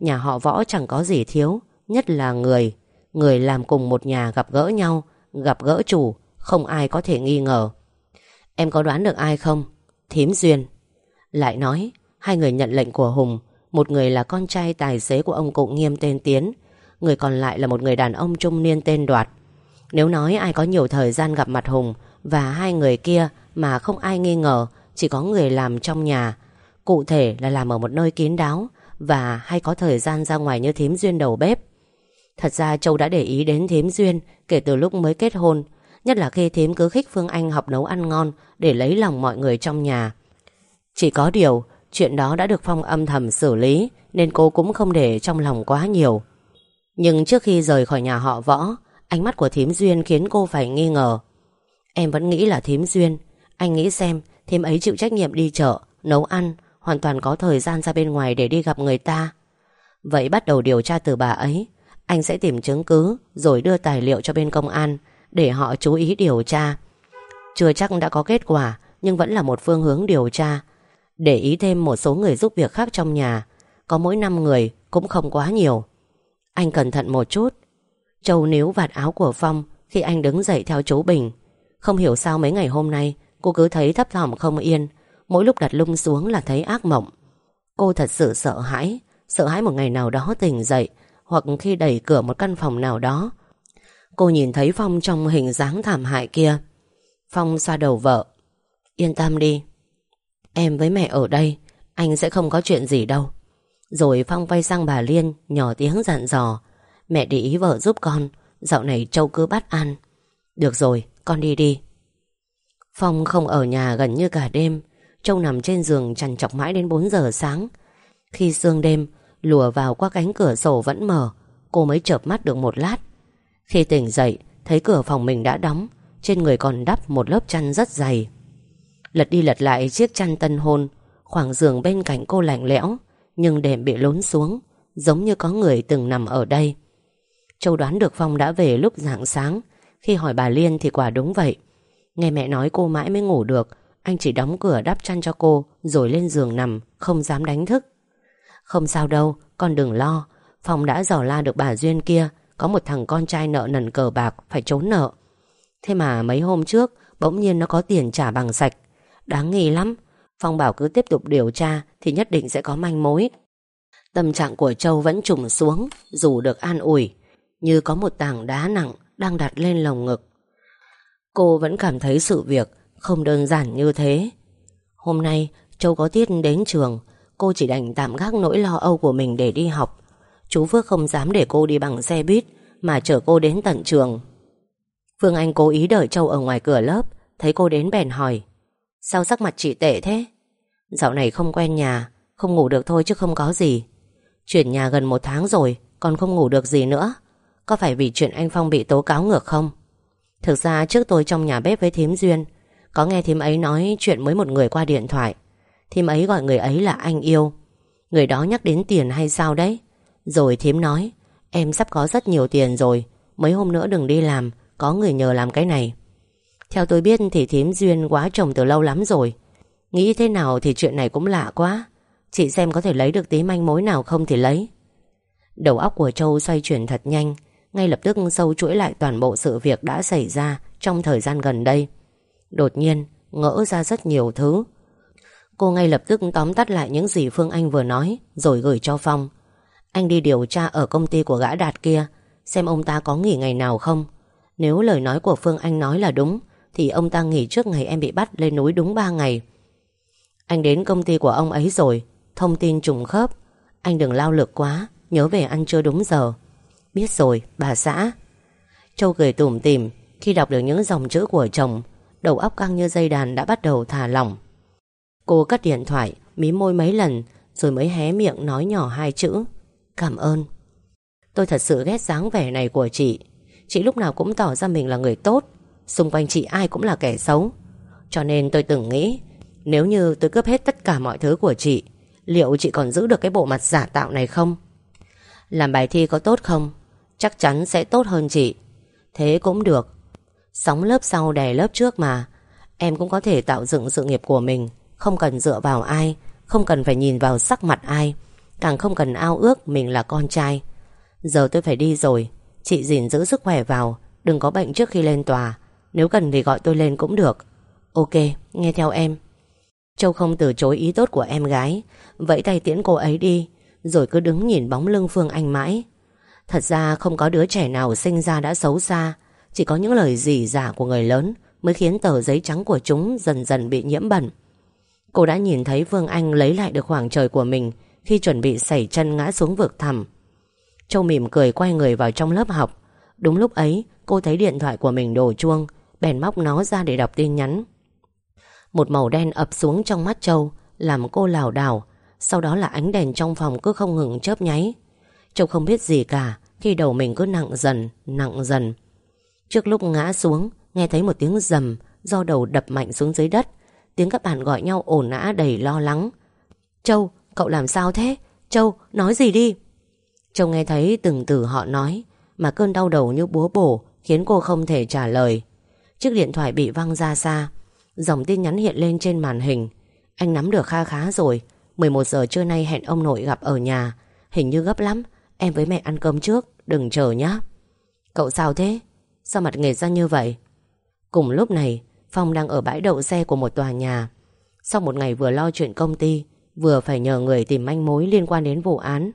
Nhà họ võ chẳng có gì thiếu, Nhất là người. Người làm cùng một nhà gặp gỡ nhau, Gặp gỡ chủ, Không ai có thể nghi ngờ. Em có đoán được ai không? Thím Duyên. Lại nói, Hai người nhận lệnh của Hùng. Một người là con trai tài xế của ông cụ nghiêm tên Tiến. Người còn lại là một người đàn ông trung niên tên Đoạt. Nếu nói ai có nhiều thời gian gặp mặt Hùng Và hai người kia Mà không ai nghi ngờ, Chỉ có người làm trong nhà. Cụ thể là làm ở một nơi kín đáo Và hay có thời gian ra ngoài như thím Duyên đầu bếp. Thật ra Châu đã để ý đến thím Duyên Kể từ lúc mới kết hôn, Nhất là khi thím cứ khích Phương Anh học nấu ăn ngon Để lấy lòng mọi người trong nhà. Chỉ có điều, Chuyện đó đã được Phong âm thầm xử lý Nên cô cũng không để trong lòng quá nhiều. Nhưng trước khi rời khỏi nhà họ võ Ánh mắt của thím Duyên khiến cô phải nghi ngờ. Em vẫn nghĩ là thím Duyên. Anh nghĩ xem, Thím ấy chịu trách nhiệm đi chợ, Nấu ăn, Hoàn toàn có thời gian ra bên ngoài để đi gặp người ta. Vậy bắt đầu điều tra từ bà ấy. Anh sẽ tìm chứng cứ, Rồi đưa tài liệu cho bên công an, Để họ chú ý điều tra. Chưa chắc đã có kết quả, Nhưng vẫn là một phương hướng điều tra. Để ý thêm một số người giúp việc khác trong nhà, Có mỗi 5 người Cũng không quá nhiều. Anh cẩn thận một chút Châu níu vạt áo của Phong Khi anh đứng dậy theo chú Bình. Không hiểu sao mấy ngày hôm nay, Cô cứ thấy thấp thỏm không yên. Mỗi lúc đặt lung xuống là thấy ác mộng. Cô thật sự sợ hãi Sợ hãi một ngày nào đó tỉnh dậy, Hoặc khi đẩy cửa một căn phòng nào đó. Cô nhìn thấy Phong trong hình dáng thảm hại kia. Phong xoa đầu vợ. Yên tâm đi, Em với mẹ ở đây, Anh sẽ không có chuyện gì đâu. Rồi Phong quay sang bà Liên, Nhỏ tiếng dặn dò. Mẹ để ý vợ giúp con. Dạo này Châu cứ bắt ăn. Được rồi, con đi đi. Phong không ở nhà gần như cả đêm. Châu nằm trên giường chằn chọc mãi đến 4 giờ sáng. Khi sương đêm, Lùa vào qua cánh cửa sổ vẫn mở. Cô mới chợp mắt được một lát. Khi tỉnh dậy, Thấy cửa phòng mình đã đóng. Trên người còn đắp một lớp chăn rất dày. Lật đi lật lại chiếc chăn tân hôn. Khoảng giường bên cạnh cô lạnh lẽo, Nhưng đệm bị lốn xuống, Giống như có người từng nằm ở đây. Châu đoán được Phong đã về lúc rạng sáng. Khi hỏi bà Liên thì quả đúng vậy. Nghe mẹ nói cô mãi mới ngủ được, Anh chỉ đóng cửa đắp chăn cho cô, Rồi lên giường nằm, Không dám đánh thức. Không sao đâu, Con đừng lo. Phong đã dò la được bà Duyên kia, Có một thằng con trai nợ nần cờ bạc, Phải trốn nợ. Thế mà mấy hôm trước, Bỗng nhiên nó có tiền trả bằng sạch. Đáng nghi lắm. Phong bảo cứ tiếp tục điều tra Thì nhất định sẽ có manh mối. Tâm trạng của Châu vẫn trùng xuống, Dù được an ủi. Như có một tảng đá nặng Đang đặt lên lồng ngực. Cô vẫn cảm thấy sự việc Không đơn giản như thế. Hôm nay, Châu có tiết đến trường, Cô chỉ đành tạm gác nỗi lo âu của mình để đi học. Chú Phước không dám để cô đi bằng xe buýt Mà chở cô đến tận trường. Phương Anh cố ý đợi Châu ở ngoài cửa lớp, Thấy cô đến bèn hỏi, Sao sắc mặt chị tệ thế? Dạo này không quen nhà, Không ngủ được thôi chứ không có gì. Chuyển nhà gần một tháng rồi, Còn không ngủ được gì nữa. Có phải vì chuyện anh Phong bị tố cáo ngược không? Thực ra trước tôi trong nhà bếp với thím Duyên, Có nghe thím ấy nói chuyện với một người qua điện thoại. Thím ấy gọi người ấy là anh yêu. Người đó nhắc đến tiền hay sao đấy? Rồi thím nói, Em sắp có rất nhiều tiền rồi, Mấy hôm nữa đừng đi làm, Có người nhờ làm cái này. Theo tôi biết thì thím duyên quá chồng từ lâu lắm rồi. Nghĩ thế nào thì chuyện này cũng lạ quá. Chị xem có thể lấy được tí manh mối nào không thì lấy. Đầu óc của Châu xoay chuyển thật nhanh. Ngay lập tức sâu chuỗi lại toàn bộ sự việc đã xảy ra Trong thời gian gần đây. Đột nhiên, ngỡ ra rất nhiều thứ. Cô ngay lập tức tóm tắt lại những gì Phương Anh vừa nói, Rồi gửi cho Phong. Anh đi điều tra ở công ty của gã đạt kia, Xem ông ta có nghỉ ngày nào không. Nếu lời nói của Phương Anh nói là đúng, Thì ông ta nghỉ trước ngày em bị bắt lên núi đúng 3 ngày. Anh đến công ty của ông ấy rồi, Thông tin trùng khớp. Anh đừng lao lực quá, Nhớ về ăn trưa đúng giờ. Biết rồi, bà xã. Châu cười tủm tỉm Khi đọc được những dòng chữ của chồng. Đầu óc căng như dây đàn đã bắt đầu thả lỏng. Cô cất điện thoại Mí môi mấy lần, Rồi mới hé miệng nói nhỏ hai chữ. Cảm ơn. Tôi thật sự ghét dáng vẻ này của chị. Chị lúc nào cũng tỏ ra mình là người tốt. Xung quanh chị ai cũng là kẻ xấu. Cho nên tôi từng nghĩ, Nếu như tôi cướp hết tất cả mọi thứ của chị, Liệu chị còn giữ được cái bộ mặt giả tạo này không? Làm bài thi có tốt không? Chắc chắn sẽ tốt hơn chị. Thế cũng được. Sóng lớp sau đè lớp trước mà. Em cũng có thể tạo dựng sự nghiệp của mình. Không cần dựa vào ai Không cần phải nhìn vào sắc mặt ai. Càng không cần ao ước mình là con trai. Giờ tôi phải đi rồi. Chị gìn giữ sức khỏe vào. Đừng có bệnh trước khi lên tòa. Nếu cần thì gọi tôi lên cũng được. Ok, nghe theo em. Châu không từ chối ý tốt của em gái. Vẫy tay tiễn cô ấy đi. Rồi cứ đứng nhìn bóng lưng Phương Anh mãi. Thật ra không có đứa trẻ nào sinh ra đã xấu xa. Chỉ có những lời dỉ giả của người lớn Mới khiến tờ giấy trắng của chúng dần dần bị nhiễm bẩn. Cô đã nhìn thấy Vương Anh lấy lại được khoảng trời của mình Khi chuẩn bị sẩy chân ngã xuống vực thẳm. Châu mỉm cười quay người vào trong lớp học. Đúng lúc ấy, cô thấy điện thoại của mình đổ chuông, Bèn móc nó ra để đọc tin nhắn. Một màu đen ập xuống trong mắt Châu, Làm cô lảo đảo. Sau đó là ánh đèn trong phòng cứ không ngừng chớp nháy. Châu không biết gì cả Khi đầu mình cứ nặng dần Nặng dần. Trước lúc ngã xuống Nghe thấy một tiếng rầm Do đầu đập mạnh xuống dưới đất. Tiếng các bạn gọi nhau ồn ã đầy lo lắng. Châu, cậu làm sao thế? Châu, nói gì đi? Châu nghe thấy từng từ họ nói Mà cơn đau đầu như búa bổ Khiến cô không thể trả lời. Chiếc điện thoại bị văng ra xa. Dòng tin nhắn hiện lên trên màn hình. Anh nắm được kha khá rồi 11 giờ trưa nay hẹn ông nội gặp ở nhà. Hình như gấp lắm Em với mẹ ăn cơm trước, Đừng chờ nhá. Cậu sao thế? Sao mặt nghề ra như vậy? Cùng lúc này, Phong đang ở bãi đậu xe của một tòa nhà. Sau một ngày vừa lo chuyện công ty, Vừa phải nhờ người tìm manh mối liên quan đến vụ án,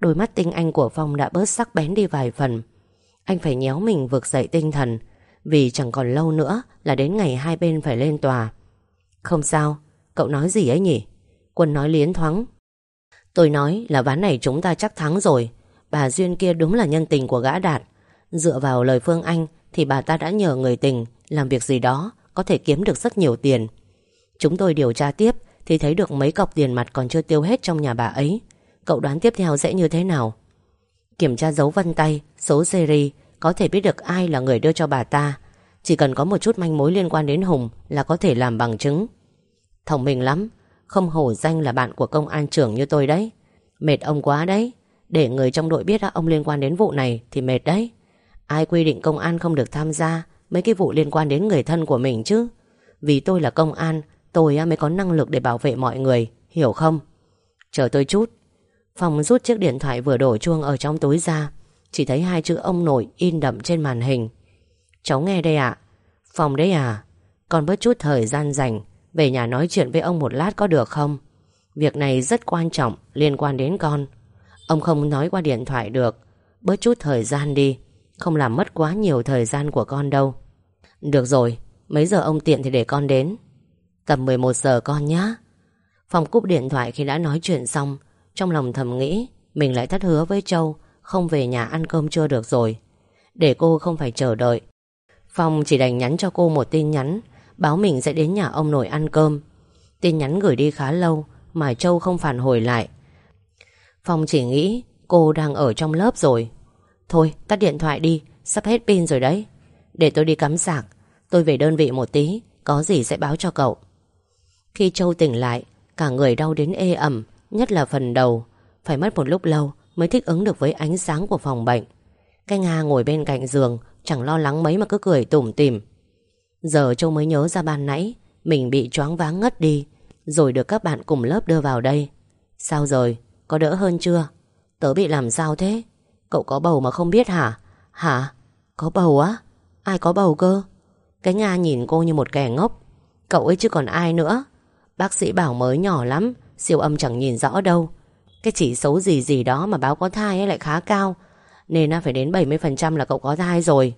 Đôi mắt tinh anh của Phong đã bớt sắc bén đi vài phần. Anh phải nhéo mình vực dậy tinh thần, Vì chẳng còn lâu nữa Là đến ngày hai bên phải lên tòa. Không sao, Cậu nói gì ấy nhỉ? Quân nói liến thoáng. Tôi nói là ván này chúng ta chắc thắng rồi Bà Duyên kia đúng là nhân tình của gã Đạt Dựa vào lời Phương Anh Thì bà ta đã nhờ người tình Làm việc gì đó Có thể kiếm được rất nhiều tiền. Chúng tôi điều tra tiếp Thì thấy được mấy cọc tiền mặt còn chưa tiêu hết trong nhà bà ấy. Cậu đoán tiếp theo sẽ như thế nào? Kiểm tra dấu vân tay, Số seri Có thể biết được ai là người đưa cho bà ta. Chỉ cần có một chút manh mối liên quan đến Hùng Là có thể làm bằng chứng. Thông minh lắm, Không hổ danh là bạn của công an trưởng như tôi đấy. Mệt ông quá đấy. Để người trong đội biết ông liên quan đến vụ này Thì mệt đấy. Ai quy định công an không được tham gia, Mấy cái vụ liên quan đến người thân của mình chứ? Vì tôi là công an, Tôi mới có năng lực để bảo vệ mọi người, Hiểu không? Chờ tôi chút. Phòng rút chiếc điện thoại vừa đổ chuông ở trong túi ra, Chỉ thấy hai chữ ông nội in đậm trên màn hình. Cháu nghe đây ạ. Phòng đấy à Còn bớt chút thời gian dành Về nhà nói chuyện với ông một lát có được không? Việc này rất quan trọng, Liên quan đến con. Ông không nói qua điện thoại được. Bớt chút thời gian đi. Không làm mất quá nhiều thời gian của con đâu. Được rồi, Mấy giờ ông tiện thì để con đến. Tầm 11 giờ con nhá. Phong cúp điện thoại khi đã nói chuyện xong. Trong lòng thầm nghĩ, Mình lại thất hứa với Châu, Không về nhà ăn cơm chưa được rồi. Để cô không phải chờ đợi. Phong chỉ đành nhắn cho cô một tin nhắn, Báo mình sẽ đến nhà ông nội ăn cơm. Tin nhắn gửi đi khá lâu, Mà Châu không phản hồi lại. Phong chỉ nghĩ Cô đang ở trong lớp rồi. Thôi, tắt điện thoại đi, Sắp hết pin rồi đấy. Để tôi đi cắm sạc, Tôi về đơn vị một tí, Có gì sẽ báo cho cậu. Khi Châu tỉnh lại, Cả người đau đến ê ẩm, Nhất là phần đầu. Phải mất một lúc lâu Mới thích ứng được với ánh sáng của phòng bệnh. Cái Nga ngồi bên cạnh giường, Chẳng lo lắng mấy mà cứ cười tủm tỉm. Giờ Châu mới nhớ ra ban nãy, Mình bị choáng váng ngất đi, Rồi được các bạn cùng lớp đưa vào đây. Sao rồi? Có đỡ hơn chưa? Tớ bị làm sao thế? Cậu có bầu mà không biết hả? Hả? Có bầu á? Ai có bầu cơ? Cái Nga nhìn cô như một kẻ ngốc Cậu ấy chứ còn ai nữa Bác sĩ bảo mới nhỏ lắm, Siêu âm chẳng nhìn rõ đâu Cái chỉ số gì gì đó mà báo có thai ấy lại khá cao Nên phải đến 70% là cậu có thai rồi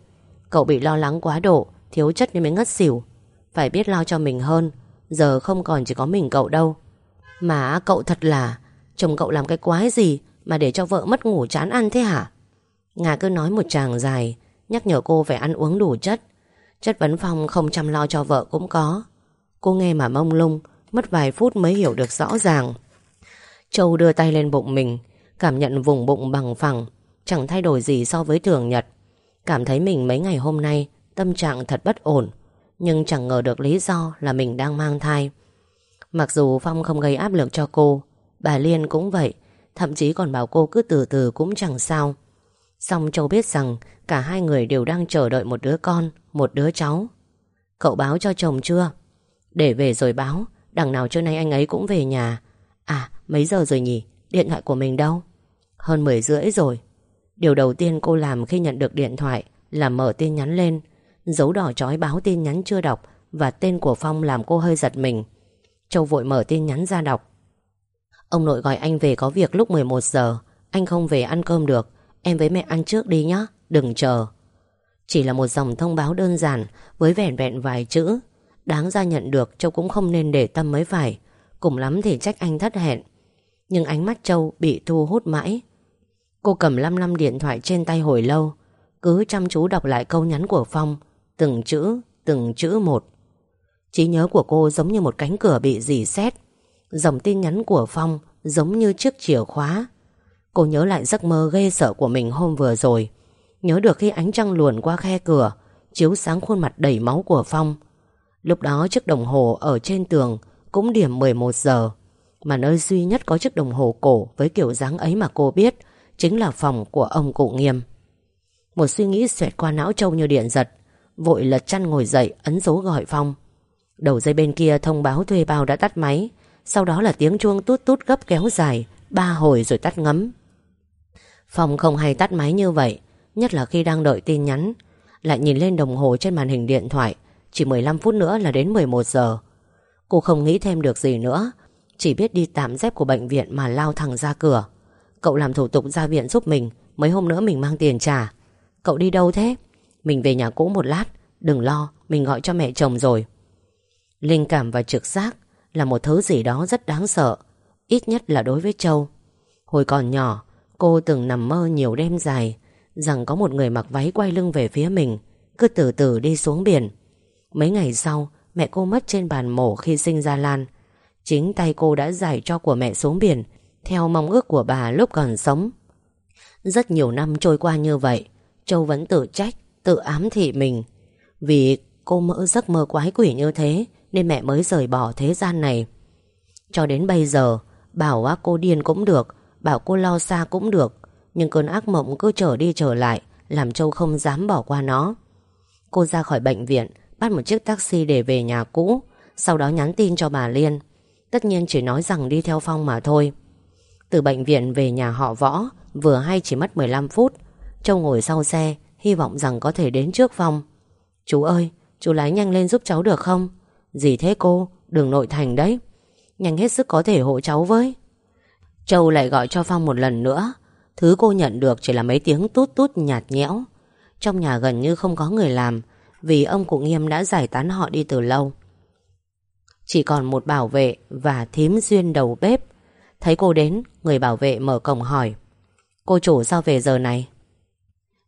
Cậu bị lo lắng quá độ, Thiếu chất nên mới ngất xỉu Phải biết lo cho mình hơn Giờ không còn chỉ có mình cậu đâu Mà cậu thật là Chồng cậu làm cái quái gì Mà để cho vợ mất ngủ chán ăn thế hả? Ngà cứ nói một chàng dài, Nhắc nhở cô phải ăn uống đủ chất. Chất vấn Phong không chăm lo cho vợ cũng có. Cô nghe mà mông lung, Mất vài phút mới hiểu được rõ ràng. Châu đưa tay lên bụng mình, Cảm nhận vùng bụng bằng phẳng, Chẳng thay đổi gì so với thường nhật. Cảm thấy mình mấy ngày hôm nay, Tâm trạng thật bất ổn, Nhưng chẳng ngờ được lý do là mình đang mang thai. Mặc dù Phong không gây áp lực cho cô Bà Liên cũng vậy, Thậm chí còn bảo cô cứ từ từ cũng chẳng sao. Xong Châu biết rằng Cả hai người đều đang chờ đợi một đứa con, Một đứa cháu. Cậu báo cho chồng chưa? Để về rồi báo, Đằng nào trưa nay anh ấy cũng về nhà. À mấy giờ rồi nhỉ? Điện thoại của mình đâu? Hơn 10 rưỡi rồi. Điều đầu tiên cô làm khi nhận được điện thoại Là mở tin nhắn lên. Dấu đỏ chói báo tin nhắn chưa đọc Và tên của Phong làm cô hơi giật mình. Châu vội mở tin nhắn ra đọc. Ông nội gọi anh về có việc lúc 11 giờ. Anh không về ăn cơm được. Em với mẹ ăn trước đi nhé Đừng chờ. Chỉ là một dòng thông báo đơn giản Với vẻn vẹn vài chữ. Đáng ra nhận được Châu cũng không nên để tâm mới phải. Cùng lắm thì trách anh thất hẹn. Nhưng ánh mắt Châu bị thu hút mãi. Cô cầm lăm lăm điện thoại trên tay hồi lâu. Cứ chăm chú đọc lại câu nhắn của Phong. Từng chữ, từng chữ một. Trí nhớ của cô giống như một cánh cửa bị dì xét. Dòng tin nhắn của Phong giống như chiếc chìa khóa. Cô nhớ lại giấc mơ ghê sợ của mình hôm vừa rồi. Nhớ được khi ánh trăng luồn qua khe cửa, Chiếu sáng khuôn mặt đầy máu của Phong. Lúc đó chiếc đồng hồ ở trên tường Cũng điểm 11 giờ. Mà nơi duy nhất có chiếc đồng hồ cổ Với kiểu dáng ấy mà cô biết Chính là phòng của ông cụ nghiêm. Một suy nghĩ xoẹt qua não trâu như điện giật, Vội lật chăn ngồi dậy Ấn dấu gọi Phong. Đầu dây bên kia thông báo thuê bao đã tắt máy sau đó là tiếng chuông tút tút gấp kéo dài, Ba hồi rồi tắt ngấm. Phong không hay tắt máy như vậy, Nhất là khi đang đợi tin nhắn. Lại nhìn lên đồng hồ trên màn hình điện thoại, Chỉ 15 phút nữa là đến 11 giờ. Cô không nghĩ thêm được gì nữa, Chỉ biết đi tạm dép của bệnh viện Mà lao thẳng ra cửa. Cậu làm thủ tục ra viện giúp mình, Mấy hôm nữa mình mang tiền trả. Cậu đi đâu thế? Mình về nhà cũ một lát, Đừng lo, mình gọi cho mẹ chồng rồi. Linh cảm và trực giác là một thứ gì đó rất đáng sợ, Ít nhất là đối với Châu. Hồi còn nhỏ, Cô từng nằm mơ nhiều đêm dài, Rằng có một người mặc váy quay lưng về phía mình, Cứ từ từ đi xuống biển. Mấy ngày sau, Mẹ cô mất trên bàn mổ khi sinh ra Lan. Chính tay cô đã giải cho của mẹ xuống biển, Theo mong ước của bà lúc còn sống. Rất nhiều năm trôi qua như vậy, Châu vẫn tự trách, Tự ám thị mình. Vì cô mơ giấc mơ quái quỷ như thế nên mẹ mới rời bỏ thế gian này. Cho đến bây giờ, Bảo cô điên cũng được, Bảo cô lo xa cũng được, Nhưng cơn ác mộng cứ trở đi trở lại, Làm Châu không dám bỏ qua nó. Cô ra khỏi bệnh viện, Bắt một chiếc taxi để về nhà cũ, Sau đó nhắn tin cho bà Liên. Tất nhiên chỉ nói rằng đi theo Phong mà thôi. Từ bệnh viện về nhà họ Võ, Vừa hay chỉ mất 15 phút. Châu ngồi sau xe, Hy vọng rằng có thể đến trước Phong. Chú ơi, chú lái nhanh lên giúp cháu được không? Gì thế cô? Đường nội thành đấy. Nhanh hết sức có thể hộ cháu với. Châu lại gọi cho Phong một lần nữa. Thứ cô nhận được chỉ là mấy tiếng tút tút nhạt nhẽo. Trong nhà gần như không có người làm, Vì ông cụ nghiêm đã giải tán họ đi từ lâu. Chỉ còn một bảo vệ Và thím duyên đầu bếp. Thấy cô đến, Người bảo vệ mở cổng hỏi. Cô chủ sao về giờ này?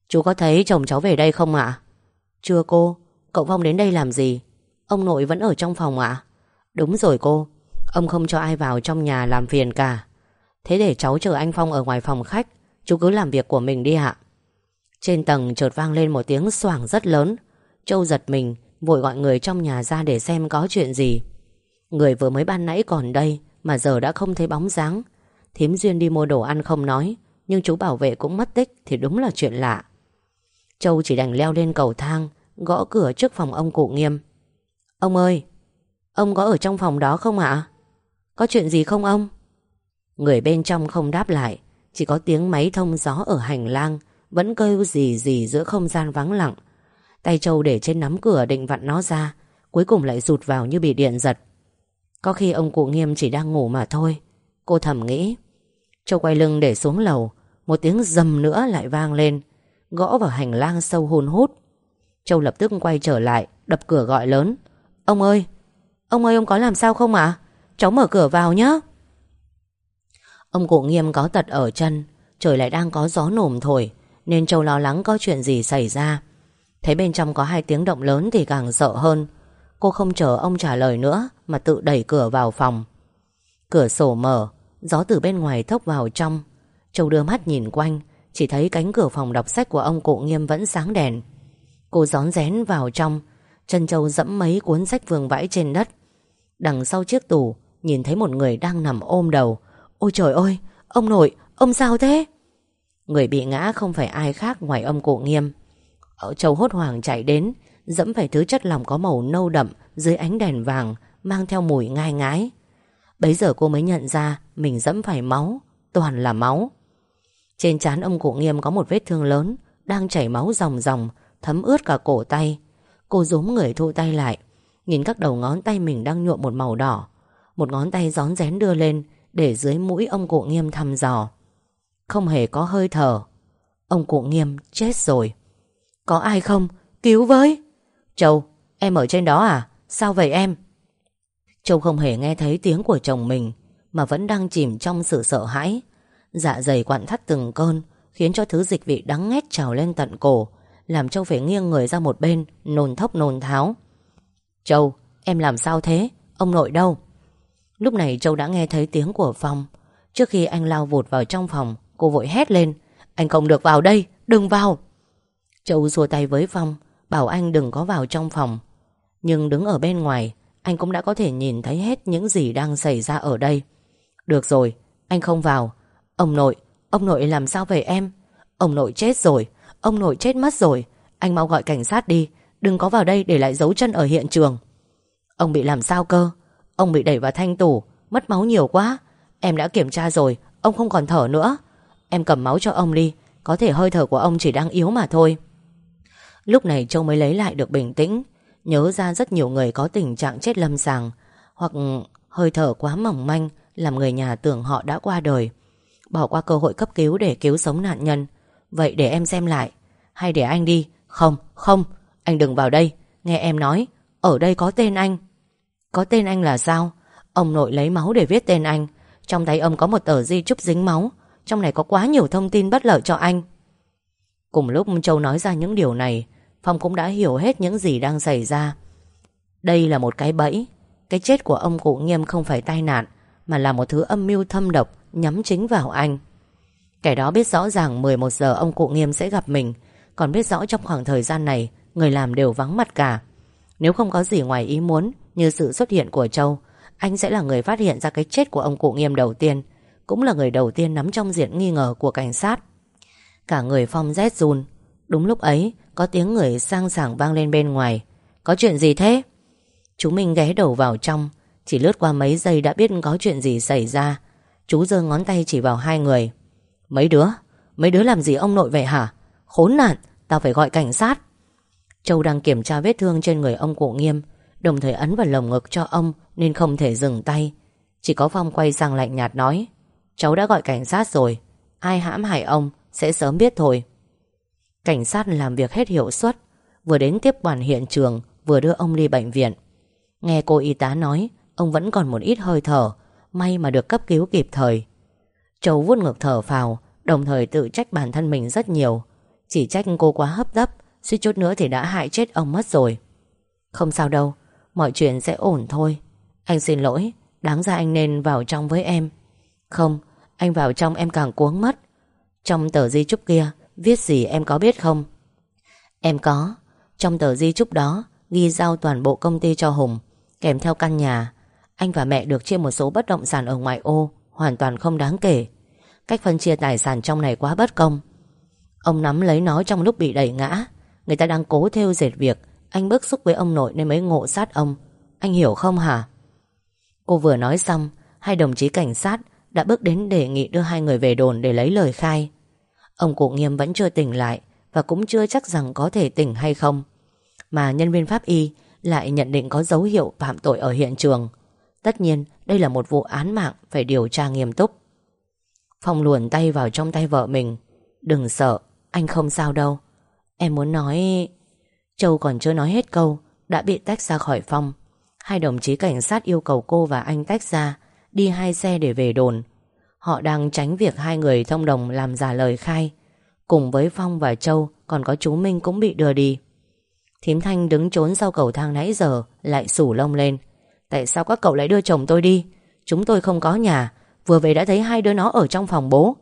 Chú có thấy chồng cháu về đây không ạ? Chưa cô. Cậu Phong đến đây làm gì? Ông nội vẫn ở trong phòng ạ? Đúng rồi cô. Ông không cho ai vào trong nhà làm phiền cả. Thế để cháu chờ anh Phong ở ngoài phòng khách, Chú cứ làm việc của mình đi ạ. Trên tầng chợt vang lên một tiếng xoảng rất lớn. Châu giật mình, Vội gọi người trong nhà ra để xem có chuyện gì. Người vừa mới ban nãy còn đây, Mà giờ đã không thấy bóng dáng. Thím Duyên đi mua đồ ăn không nói, Nhưng chú bảo vệ cũng mất tích Thì đúng là chuyện lạ. Châu chỉ đành leo lên cầu thang, Gõ cửa trước phòng ông cụ nghiêm. Ông ơi, Ông có ở trong phòng đó không ạ? Có chuyện gì không ông? Người bên trong không đáp lại, Chỉ có tiếng máy thông gió ở hành lang, Vẫn kêu gì gì giữa không gian vắng lặng. Tay Châu để trên nắm cửa định vặn nó ra, Cuối cùng lại rụt vào như bị điện giật. Có khi ông cụ nghiêm chỉ đang ngủ mà thôi. Cô thầm nghĩ. Châu quay lưng để xuống lầu, Một tiếng rầm nữa lại vang lên. Gõ vào hành lang sâu hôn hút. Châu lập tức quay trở lại, Đập cửa gọi lớn. Ông ơi Ông ơi, ông có làm sao không ạ? Cháu mở cửa vào nhé Ông cụ nghiêm có tật ở chân, Trời lại đang có gió nồm thổi, Nên Châu lo lắng có chuyện gì xảy ra. Thấy bên trong có hai tiếng động lớn Thì càng sợ hơn. Cô không chờ ông trả lời nữa, Mà tự đẩy cửa vào phòng. Cửa sổ mở, Gió từ bên ngoài thốc vào trong. Châu đưa mắt nhìn quanh, Chỉ thấy cánh cửa phòng đọc sách của ông cụ nghiêm vẫn sáng đèn. Cô gión rén vào trong Chân Châu dẫm mấy cuốn sách vương vãi trên đất. Đằng sau chiếc tủ, Nhìn thấy một người đang nằm ôm đầu. Ôi trời ơi, Ông nội, Ông sao thế? Người bị ngã không phải ai khác ngoài ông cụ nghiêm. Châu hốt hoảng chạy đến, Dẫm phải thứ chất lỏng có màu nâu đậm Dưới ánh đèn vàng, Mang theo mùi ngai ngái. Bấy giờ cô mới nhận ra Mình dẫm phải máu, Toàn là máu. Trên trán ông cụ nghiêm có một vết thương lớn, Đang chảy máu ròng ròng, Thấm ướt cả cổ tay. Cô rúm người thu tay lại Nhìn các đầu ngón tay mình đang nhuộm một màu đỏ. Một ngón tay gión rén đưa lên Để dưới mũi ông cụ nghiêm thăm dò. Không hề có hơi thở. Ông cụ nghiêm chết rồi. Có ai không? Cứu với! Châu, em ở trên đó à? Sao vậy em? Châu không hề nghe thấy tiếng của chồng mình Mà vẫn đang chìm trong sự sợ hãi. Dạ dày quặn thắt từng cơn Khiến cho thứ dịch vị đắng ngét trào lên tận cổ. Làm Châu phải nghiêng người ra một bên nồn thốc nồn tháo. Châu, em làm sao thế? Ông nội đâu? Lúc này Châu đã nghe thấy tiếng của Phong Trước khi anh lao vụt vào trong phòng Cô vội hét lên Anh không được vào đây, đừng vào. Châu xua tay với Phong Bảo anh đừng có vào trong phòng. Nhưng đứng ở bên ngoài Anh cũng đã có thể nhìn thấy hết những gì đang xảy ra ở đây. Được rồi, anh không vào. Ông nội, ông nội làm sao về em? Ông nội chết rồi. Ông nội chết mất rồi. Anh mau gọi cảnh sát đi. Đừng có vào đây để lại dấu chân ở hiện trường. Ông bị làm sao cơ? Ông bị đẩy vào thanh tủ. Mất máu nhiều quá. Em đã kiểm tra rồi. Ông không còn thở nữa. Em cầm máu cho ông đi. Có thể hơi thở của ông chỉ đang yếu mà thôi. Lúc này Châu mới lấy lại được bình tĩnh. Nhớ ra rất nhiều người có tình trạng chết lâm sàng Hoặc hơi thở quá mỏng manh Làm người nhà tưởng họ đã qua đời. Bỏ qua cơ hội cấp cứu để cứu sống nạn nhân. Vậy để em xem lại. Hay để anh đi. Không, không. Anh đừng vào đây. Nghe em nói Ở đây có tên anh. Có tên anh là sao? Ông nội lấy máu để viết tên anh. Trong tay ông có một tờ di chúc dính máu. Trong này có quá nhiều thông tin bất lợi cho anh. Cùng lúc Châu nói ra những điều này Phong cũng đã hiểu hết những gì đang xảy ra. Đây là một cái bẫy. Cái chết của ông cụ nghiêm không phải tai nạn Mà là một thứ âm mưu thâm độc Nhắm chính vào anh. Kẻ đó biết rõ ràng 11 giờ ông cụ nghiêm sẽ gặp mình. Còn biết rõ trong khoảng thời gian này, Người làm đều vắng mặt cả. Nếu không có gì ngoài ý muốn, Như sự xuất hiện của Châu, Anh sẽ là người phát hiện ra cái chết của ông cụ nghiêm đầu tiên, Cũng là người đầu tiên nắm trong diện nghi ngờ của cảnh sát. Cả người Phong rét run. Đúng lúc ấy, Có tiếng người sang sảng vang lên bên ngoài. Có chuyện gì thế? Chúng mình ghé đầu vào trong. Chỉ lướt qua mấy giây đã biết có chuyện gì xảy ra. Chú giơ ngón tay chỉ vào hai người. Mấy đứa? Mấy đứa làm gì ông nội vậy hả? Khốn nạn, Tao phải gọi cảnh sát. Châu đang kiểm tra vết thương trên người ông cụ nghiêm, Đồng thời ấn vào lồng ngực cho ông Nên không thể dừng tay. Chỉ có Phong quay sang lạnh nhạt nói, Cháu đã gọi cảnh sát rồi, Ai hãm hại ông sẽ sớm biết thôi. Cảnh sát làm việc hết hiệu suất, Vừa đến tiếp quản hiện trường, Vừa đưa ông đi bệnh viện. Nghe cô y tá nói, Ông vẫn còn một ít hơi thở, May mà được cấp cứu kịp thời. Châu vuốt ngực thở phào, Đồng thời tự trách bản thân mình rất nhiều. Chỉ trách cô quá hấp tấp, Suýt chút nữa thì đã hại chết ông mất rồi. Không sao đâu, Mọi chuyện sẽ ổn thôi. Anh xin lỗi, Đáng ra anh nên vào trong với em. Không, Anh vào trong em càng cuống mất Trong tờ di chúc kia, Viết gì em có biết không? Em có. Trong tờ di chúc đó, Ghi giao toàn bộ công ty cho Hùng, Kèm theo căn nhà. Anh và mẹ được chia một số bất động sản ở ngoại ô, Hoàn toàn không đáng kể. Cách phân chia tài sản trong này quá bất công. Ông nắm lấy nó trong lúc bị đẩy ngã. Người ta đang cố theo dệt việc. Anh bức xúc với ông nội nên mới ngộ sát ông. Anh hiểu không hả? Cô vừa nói xong, Hai đồng chí cảnh sát đã bước đến đề nghị đưa hai người về đồn để lấy lời khai. Ông cụ nghiêm vẫn chưa tỉnh lại Và cũng chưa chắc rằng có thể tỉnh hay không. Mà nhân viên pháp y Lại nhận định có dấu hiệu phạm tội ở hiện trường. Tất nhiên, đây là một vụ án mạng, Phải điều tra nghiêm túc. Phong luồn tay vào trong tay vợ mình. Đừng sợ anh không sao đâu. Em muốn nói, Châu còn chưa nói hết câu, Đã bị tách ra khỏi Phong Hai đồng chí cảnh sát yêu cầu cô và anh tách ra, Đi hai xe để về đồn. Họ đang tránh việc hai người thông đồng Làm giả lời khai. Cùng với Phong và Châu, Còn có chú Minh cũng bị đưa đi. Thím Thanh đứng trốn sau cầu thang nãy giờ, Lại sủ lông lên. Tại sao các cậu lại đưa chồng tôi đi? Chúng tôi không có nhà, Vừa về đã thấy hai đứa nó ở trong phòng bố.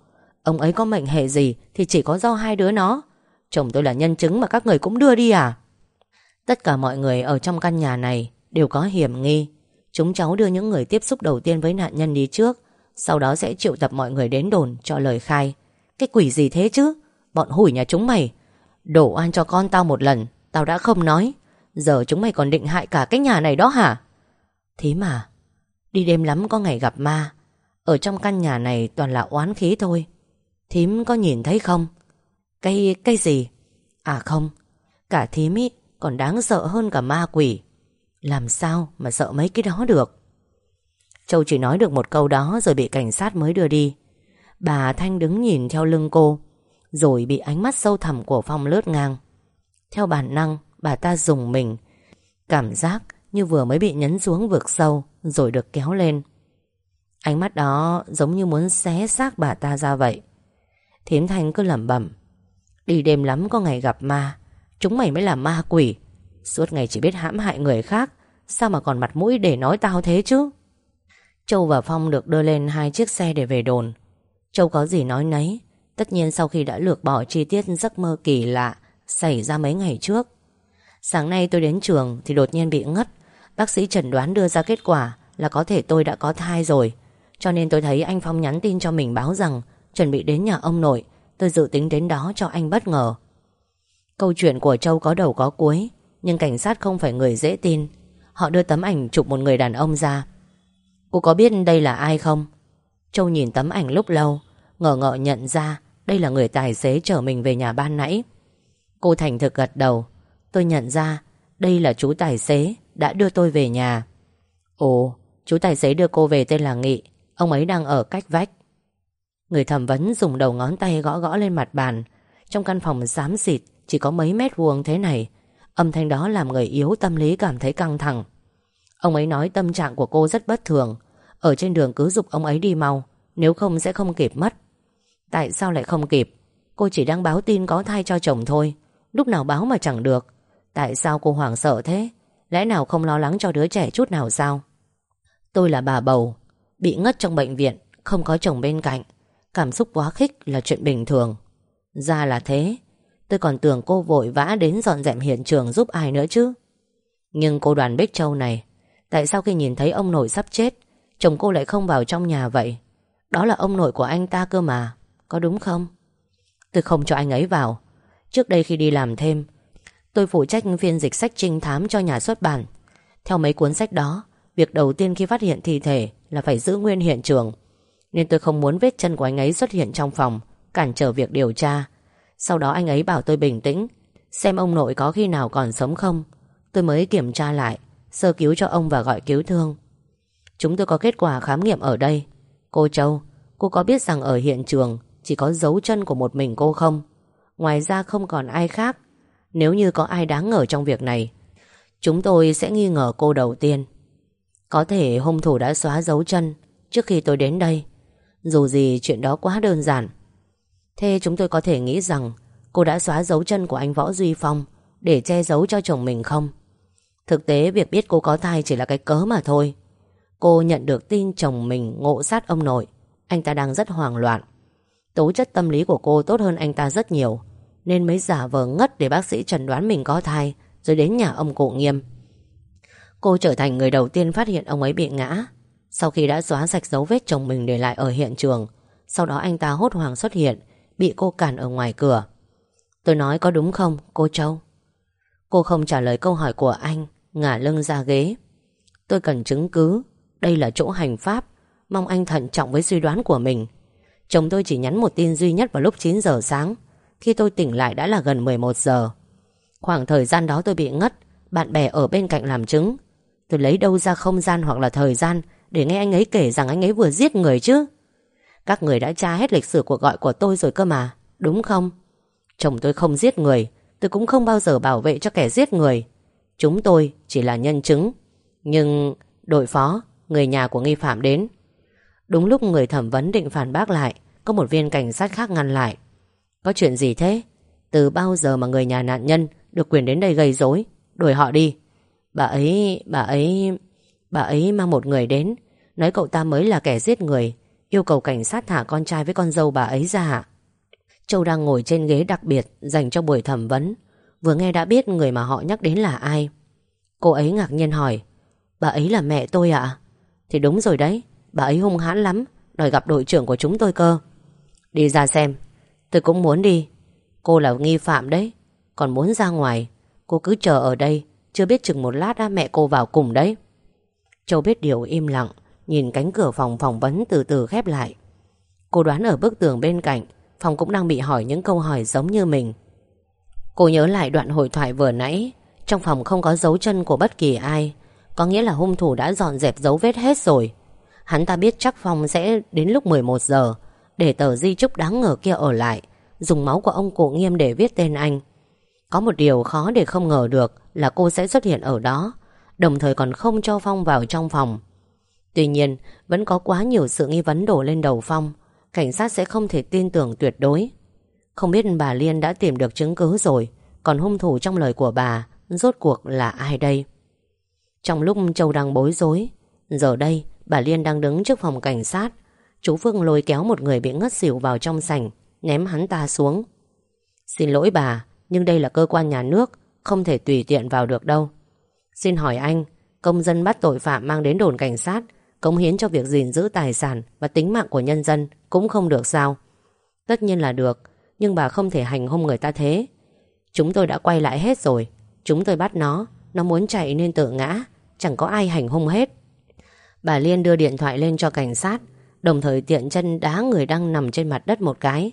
Ông ấy có mệnh hệ gì Thì chỉ có do hai đứa nó. Chồng tôi là nhân chứng mà các người cũng đưa đi à? Tất cả mọi người ở trong căn nhà này Đều có hiểm nghi. Chúng cháu đưa những người tiếp xúc đầu tiên với nạn nhân đi trước, Sau đó sẽ triệu tập mọi người đến đồn Cho lời khai. Cái quỷ gì thế chứ? Bọn hủi nhà chúng mày. Đổ oan cho con tao một lần, Tao đã không nói. Giờ chúng mày còn định hại cả cái nhà này đó hả? Thế mà, Đi đêm lắm có ngày gặp ma. Ở trong căn nhà này toàn là oán khí thôi. Thím có nhìn thấy không? Cái cái gì? À không, Cả thím ý, còn đáng sợ hơn cả ma quỷ. Làm sao mà sợ mấy cái đó được? Châu chỉ nói được một câu đó Rồi bị cảnh sát mới đưa đi. Bà Thanh đứng nhìn theo lưng cô, Rồi bị ánh mắt sâu thẳm của Phong lướt ngang. Theo bản năng, Bà ta dùng mình, Cảm giác như vừa mới bị nhấn xuống vực sâu Rồi được kéo lên. Ánh mắt đó giống như muốn xé xác bà ta ra vậy. Thiếm Thanh cứ lẩm bẩm, Đi đêm lắm có ngày gặp ma, Chúng mày mới là ma quỷ. Suốt ngày chỉ biết hãm hại người khác, Sao mà còn mặt mũi để nói tao thế chứ? Châu và Phong được đưa lên hai chiếc xe để về đồn. Châu có gì nói nấy, Tất nhiên sau khi đã lược bỏ chi tiết giấc mơ kỳ lạ Xảy ra mấy ngày trước. Sáng nay tôi đến trường Thì đột nhiên bị ngất. Bác sĩ chẩn đoán đưa ra kết quả Là có thể tôi đã có thai rồi. Cho nên tôi thấy anh Phong nhắn tin cho mình báo rằng Chuẩn bị đến nhà ông nội, Tôi dự tính đến đó cho anh bất ngờ. Câu chuyện của Châu có đầu có cuối, Nhưng cảnh sát không phải người dễ tin. Họ đưa tấm ảnh chụp một người đàn ông ra. Cô có biết đây là ai không? Châu nhìn tấm ảnh lúc lâu, Ngờ ngợ nhận ra Đây là người tài xế chở mình về nhà ban nãy. Cô thành thực gật đầu, Tôi nhận ra Đây là chú tài xế Đã đưa tôi về nhà. Ồ, Chú tài xế đưa cô về tên là Nghị, Ông ấy đang ở cách vách. Người thẩm vấn dùng đầu ngón tay gõ gõ lên mặt bàn. Trong căn phòng xám xịt, Chỉ có mấy mét vuông thế này. Âm thanh đó làm người yếu tâm lý cảm thấy căng thẳng. Ông ấy nói tâm trạng của cô rất bất thường. Ở trên đường cứ dục ông ấy đi mau, Nếu không sẽ không kịp mất. Tại sao lại không kịp? Cô chỉ đang báo tin có thai cho chồng thôi. Lúc nào báo mà chẳng được. Tại sao cô hoảng sợ thế? Lẽ nào không lo lắng cho đứa trẻ chút nào sao? Tôi là bà bầu, Bị ngất trong bệnh viện, Không có chồng bên cạnh. Cảm xúc quá khích là chuyện bình thường. Ra là thế. Tôi còn tưởng cô vội vã đến dọn dẹp hiện trường giúp ai nữa chứ. Nhưng cô đoàn Bích Châu này, Tại sao khi nhìn thấy ông nội sắp chết, Chồng cô lại không vào trong nhà vậy? Đó là ông nội của anh ta cơ mà, Có đúng không? Tôi không cho anh ấy vào. Trước đây khi đi làm thêm, Tôi phụ trách phiên dịch sách trinh thám cho nhà xuất bản. Theo mấy cuốn sách đó, Việc đầu tiên khi phát hiện thi thể Là phải giữ nguyên hiện trường. Nên tôi không muốn vết chân của anh ấy xuất hiện trong phòng, Cản trở việc điều tra. Sau đó anh ấy bảo tôi bình tĩnh, Xem ông nội có khi nào còn sống không. Tôi mới kiểm tra lại, Sơ cứu cho ông và gọi cứu thương. Chúng tôi có kết quả khám nghiệm ở đây. Cô Châu, Cô có biết rằng ở hiện trường Chỉ có dấu chân của một mình cô không? Ngoài ra không còn ai khác. Nếu như có ai đáng ngờ trong việc này, Chúng tôi sẽ nghi ngờ cô đầu tiên. Có thể hung thủ đã xóa dấu chân Trước khi tôi đến đây. Dù gì chuyện đó quá đơn giản. Thế chúng tôi có thể nghĩ rằng Cô đã xóa dấu chân của anh Võ Duy Phong Để che giấu cho chồng mình không? Thực tế việc biết cô có thai chỉ là cái cớ mà thôi. Cô nhận được tin chồng mình ngộ sát ông nội. Anh ta đang rất hoảng loạn. Tố chất tâm lý của cô tốt hơn anh ta rất nhiều, Nên mới giả vờ ngất để bác sĩ chẩn đoán mình có thai, Rồi đến nhà ông cụ nghiêm. Cô trở thành người đầu tiên phát hiện ông ấy bị ngã. Sau khi đã xóa sạch dấu vết chồng mình để lại ở hiện trường, Sau đó anh ta hốt hoảng xuất hiện, Bị cô cản ở ngoài cửa. Tôi nói có đúng không, cô Châu? Cô không trả lời câu hỏi của anh, Ngả lưng ra ghế. Tôi cần chứng cứ, Đây là chỗ hành pháp, Mong anh thận trọng với suy đoán của mình. Chồng tôi chỉ nhắn một tin duy nhất vào lúc 9 giờ sáng, Khi tôi tỉnh lại đã là gần 11 giờ. Khoảng thời gian đó tôi bị ngất, Bạn bè ở bên cạnh làm chứng. Tôi lấy đâu ra không gian hoặc là thời gian để nghe anh ấy kể rằng anh ấy vừa giết người chứ. Các người đã tra hết lịch sử cuộc gọi của tôi rồi cơ mà Đúng không? Chồng tôi không giết người Tôi cũng không bao giờ bảo vệ cho kẻ giết người. Chúng tôi chỉ là nhân chứng. Nhưng đội phó Người nhà của nghi phạm đến. Đúng lúc người thẩm vấn định phản bác lại Có một viên cảnh sát khác ngăn lại. Có chuyện gì thế? Từ bao giờ mà người nhà nạn nhân Được quyền đến đây gây rối? Đuổi họ đi. Bà ấy, bà ấy Bà ấy mang một người đến. Nói cậu ta mới là kẻ giết người. Yêu cầu cảnh sát thả con trai với con dâu bà ấy ra Châu đang ngồi trên ghế đặc biệt, Dành cho buổi thẩm vấn. Vừa nghe đã biết người mà họ nhắc đến là ai. Cô ấy ngạc nhiên hỏi, Bà ấy là mẹ tôi ạ? Thì đúng rồi đấy, Bà ấy hung hãn lắm, Đòi gặp đội trưởng của chúng tôi cơ. Đi ra xem. Tôi cũng muốn đi. Cô là nghi phạm đấy, Còn muốn ra ngoài. Cô cứ chờ ở đây, Chưa biết chừng một lát đã mẹ cô vào cùng đấy. Châu biết điều im lặng. Nhìn cánh cửa phòng phỏng vấn từ từ khép lại. Cô đoán ở bức tường bên cạnh, Phòng cũng đang bị hỏi những câu hỏi giống như mình. Cô nhớ lại đoạn hội thoại vừa nãy, Trong phòng không có dấu chân của bất kỳ ai, Có nghĩa là hung thủ đã dọn dẹp dấu vết hết rồi. Hắn ta biết chắc Phong sẽ đến lúc 11 giờ, Để tờ di trúc đáng ngờ kia ở lại, Dùng máu của ông cụ nghiêm để viết tên anh. Có một điều khó để không ngờ được Là cô sẽ xuất hiện ở đó, Đồng thời còn không cho Phong vào trong phòng. Tuy nhiên, Vẫn có quá nhiều sự nghi vấn đổ lên đầu Phong. Cảnh sát sẽ không thể tin tưởng tuyệt đối. Không biết bà Liên đã tìm được chứng cứ rồi, Còn hung thủ trong lời của bà, Rốt cuộc là ai đây? Trong lúc Châu đang bối rối, Giờ đây, Bà Liên đang đứng trước phòng cảnh sát. Chú Phương lôi kéo một người bị ngất xỉu vào trong sảnh, Ném hắn ta xuống. Xin lỗi bà, Nhưng đây là cơ quan nhà nước, Không thể tùy tiện vào được đâu. Xin hỏi anh, Công dân bắt tội phạm mang đến đồn cảnh sát Cống hiến cho việc gìn giữ tài sản Và tính mạng của nhân dân Cũng không được sao. Tất nhiên là được, Nhưng bà không thể hành hung người ta thế. Chúng tôi đã quay lại hết rồi, Chúng tôi bắt nó Nó muốn chạy nên tự ngã, Chẳng có ai hành hung hết. Bà Liên đưa điện thoại lên cho cảnh sát, Đồng thời tiện chân đá người đang nằm trên mặt đất một cái.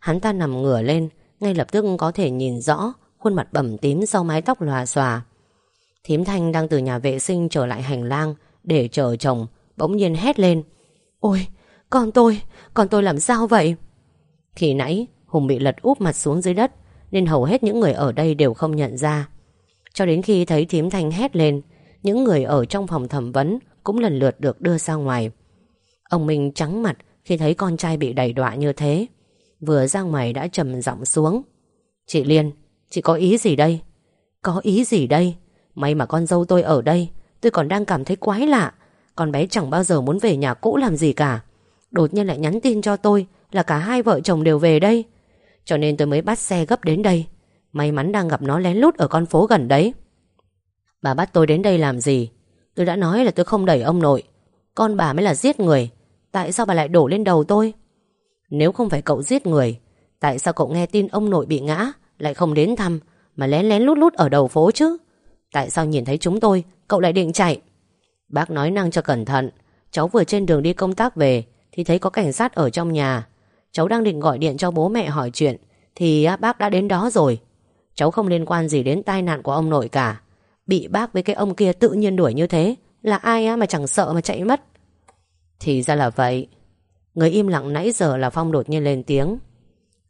Hắn ta nằm ngửa lên, Ngay lập tức có thể nhìn rõ Khuôn mặt bầm tím sau mái tóc lòa xòa. Thím Thanh đang từ nhà vệ sinh trở lại hành lang Để chờ chồng. Bỗng nhiên hét lên Ôi con tôi Con tôi làm sao vậy Khi nãy Hùng bị lật úp mặt xuống dưới đất Nên hầu hết những người ở đây đều không nhận ra Cho đến khi thấy thím Thanh hét lên Những người ở trong phòng thẩm vấn cũng lần lượt được đưa ra ngoài. Ông Minh trắng mặt khi thấy con trai bị đẩy đọa như thế. Vừa ra ngoài đã trầm giọng xuống. Chị Liên, chị có ý gì đây? Có ý gì đây? May mà con dâu tôi ở đây, tôi còn đang cảm thấy quái lạ. Con bé chẳng bao giờ muốn về nhà cũ làm gì cả. Đột nhiên lại nhắn tin cho tôi là cả hai vợ chồng đều về đây. Cho nên tôi mới bắt xe gấp đến đây. May mắn đang gặp nó lén lút ở con phố gần đấy. Bà bắt tôi đến đây làm gì? Tôi đã nói là tôi không đẩy ông nội Con bà mới là giết người Tại sao bà lại đổ lên đầu tôi Nếu không phải cậu giết người, Tại sao cậu nghe tin ông nội bị ngã, Lại không đến thăm, Mà lén lén lút lút ở đầu phố chứ Tại sao nhìn thấy chúng tôi, Cậu lại định chạy Bác nói năng cho cẩn thận. Cháu vừa trên đường đi công tác về, Thì thấy có cảnh sát ở trong nhà. Cháu đang định gọi điện cho bố mẹ hỏi chuyện, Thì bác đã đến đó rồi. Cháu không liên quan gì đến tai nạn của ông nội cả. Bị bác với cái ông kia tự nhiên đuổi như thế, Là ai, á, mà chẳng sợ mà chạy mất? Thì ra là vậy. Người im lặng nãy giờ là Phong đột nhiên lên tiếng.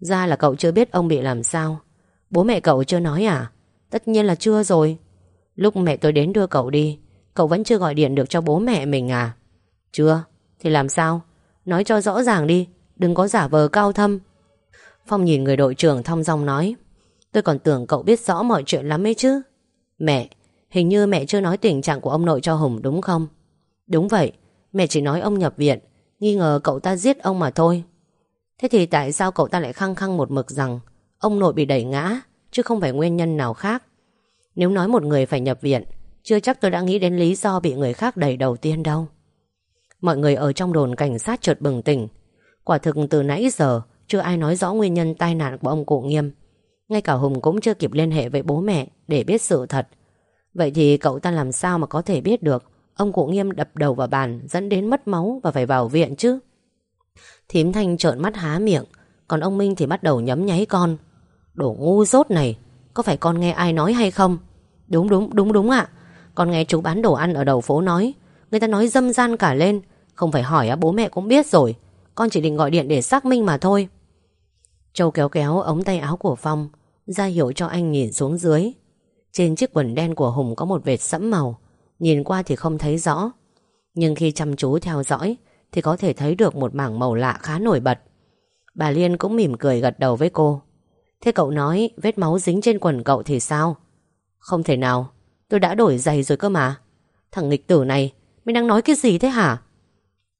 Ra là cậu chưa biết ông bị làm sao. Bố mẹ cậu chưa nói à? Tất nhiên là chưa rồi. Lúc mẹ tôi đến đưa cậu đi Cậu vẫn chưa gọi điện được cho bố mẹ mình à? Chưa. Thì làm sao? Nói cho rõ ràng đi. Đừng có giả vờ cao thâm. Phong nhìn người đội trưởng thong dong nói. Tôi còn tưởng cậu biết rõ mọi chuyện lắm ấy chứ. Mẹ Hình như mẹ chưa nói tình trạng của ông nội cho Hùng đúng không? Đúng vậy, mẹ chỉ nói ông nhập viện, nghi ngờ cậu ta giết ông mà thôi. Thế thì tại sao cậu ta lại khăng khăng một mực rằng ông nội bị đẩy ngã, chứ không phải nguyên nhân nào khác? Nếu nói một người phải nhập viện, chưa chắc tôi đã nghĩ đến lý do bị người khác đẩy đầu tiên đâu. Mọi người ở trong đồn cảnh sát chợt bừng tỉnh. Quả thực từ nãy giờ, Chưa ai nói rõ nguyên nhân tai nạn của ông cụ Nghiêm. Ngay cả Hùng cũng chưa kịp liên hệ với bố mẹ Để biết sự thật. Vậy thì cậu ta làm sao mà có thể biết được Ông cụ Nghiêm đập đầu vào bàn, Dẫn đến mất máu và phải vào viện chứ? Thím Thanh trợn mắt há miệng, Còn ông Minh thì bắt đầu nhấm nháy con. Đồ ngu dốt này, Có phải con nghe ai nói hay không? Đúng đúng đúng đúng ạ. Con nghe chú bán đồ ăn ở đầu phố nói, Người ta nói dâm gian cả lên. Không phải hỏi á, bố mẹ cũng biết rồi. Con chỉ định gọi điện để xác minh mà thôi. Châu kéo kéo ống tay áo của Phong, ra hiệu cho anh nhìn xuống dưới. Trên chiếc quần đen của Hùng có một vệt sẫm màu, Nhìn qua thì không thấy rõ. Nhưng khi chăm chú theo dõi, Thì có thể thấy được một mảng màu lạ khá nổi bật. Bà Liên cũng mỉm cười gật đầu với cô. Thế cậu nói vết máu dính trên quần cậu thì sao? Không thể nào. Tôi đã đổi giày rồi cơ mà Thằng nghịch tử này, Mày đang nói cái gì thế hả?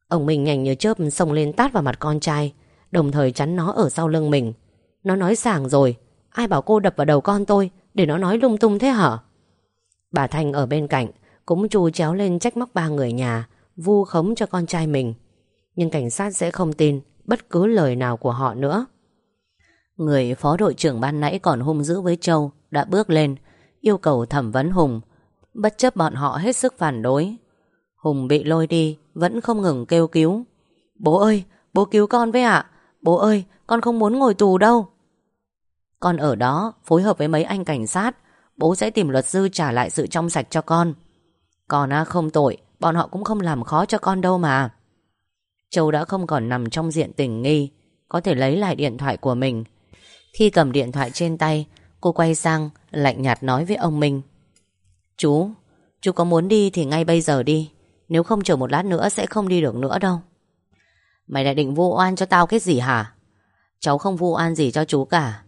Ông mình nhanh như chớp xông lên tát vào mặt con trai, Đồng thời chắn nó ở sau lưng mình Nó nói sảng rồi, Ai bảo cô đập vào đầu con tôi Để nó nói lung tung thế hả? Bà Thanh ở bên cạnh Cũng chu chéo lên trách móc ba người nhà, Vu khống cho con trai mình Nhưng cảnh sát sẽ không tin Bất cứ lời nào của họ nữa Người phó đội trưởng ban nãy còn hung dữ với Châu Đã bước lên Yêu cầu thẩm vấn Hùng. Bất chấp bọn họ hết sức phản đối. Hùng bị lôi đi Vẫn không ngừng kêu cứu. Bố ơi bố cứu con với ạ. Bố ơi con không muốn ngồi tù đâu. Con ở đó phối hợp với mấy anh cảnh sát. Bố sẽ tìm luật sư trả lại sự trong sạch cho con. Con à, không tội Bọn họ cũng không làm khó cho con đâu mà. Châu đã không còn nằm trong diện tình nghi Có thể lấy lại điện thoại của mình. Khi cầm điện thoại trên tay Cô quay sang, lạnh nhạt nói với ông Minh. Chú Chú có muốn đi thì ngay bây giờ đi. Nếu không chờ một lát nữa sẽ không đi được nữa đâu. Mày lại định vu oan cho tao cái gì hả? Cháu không vu oan gì cho chú cả.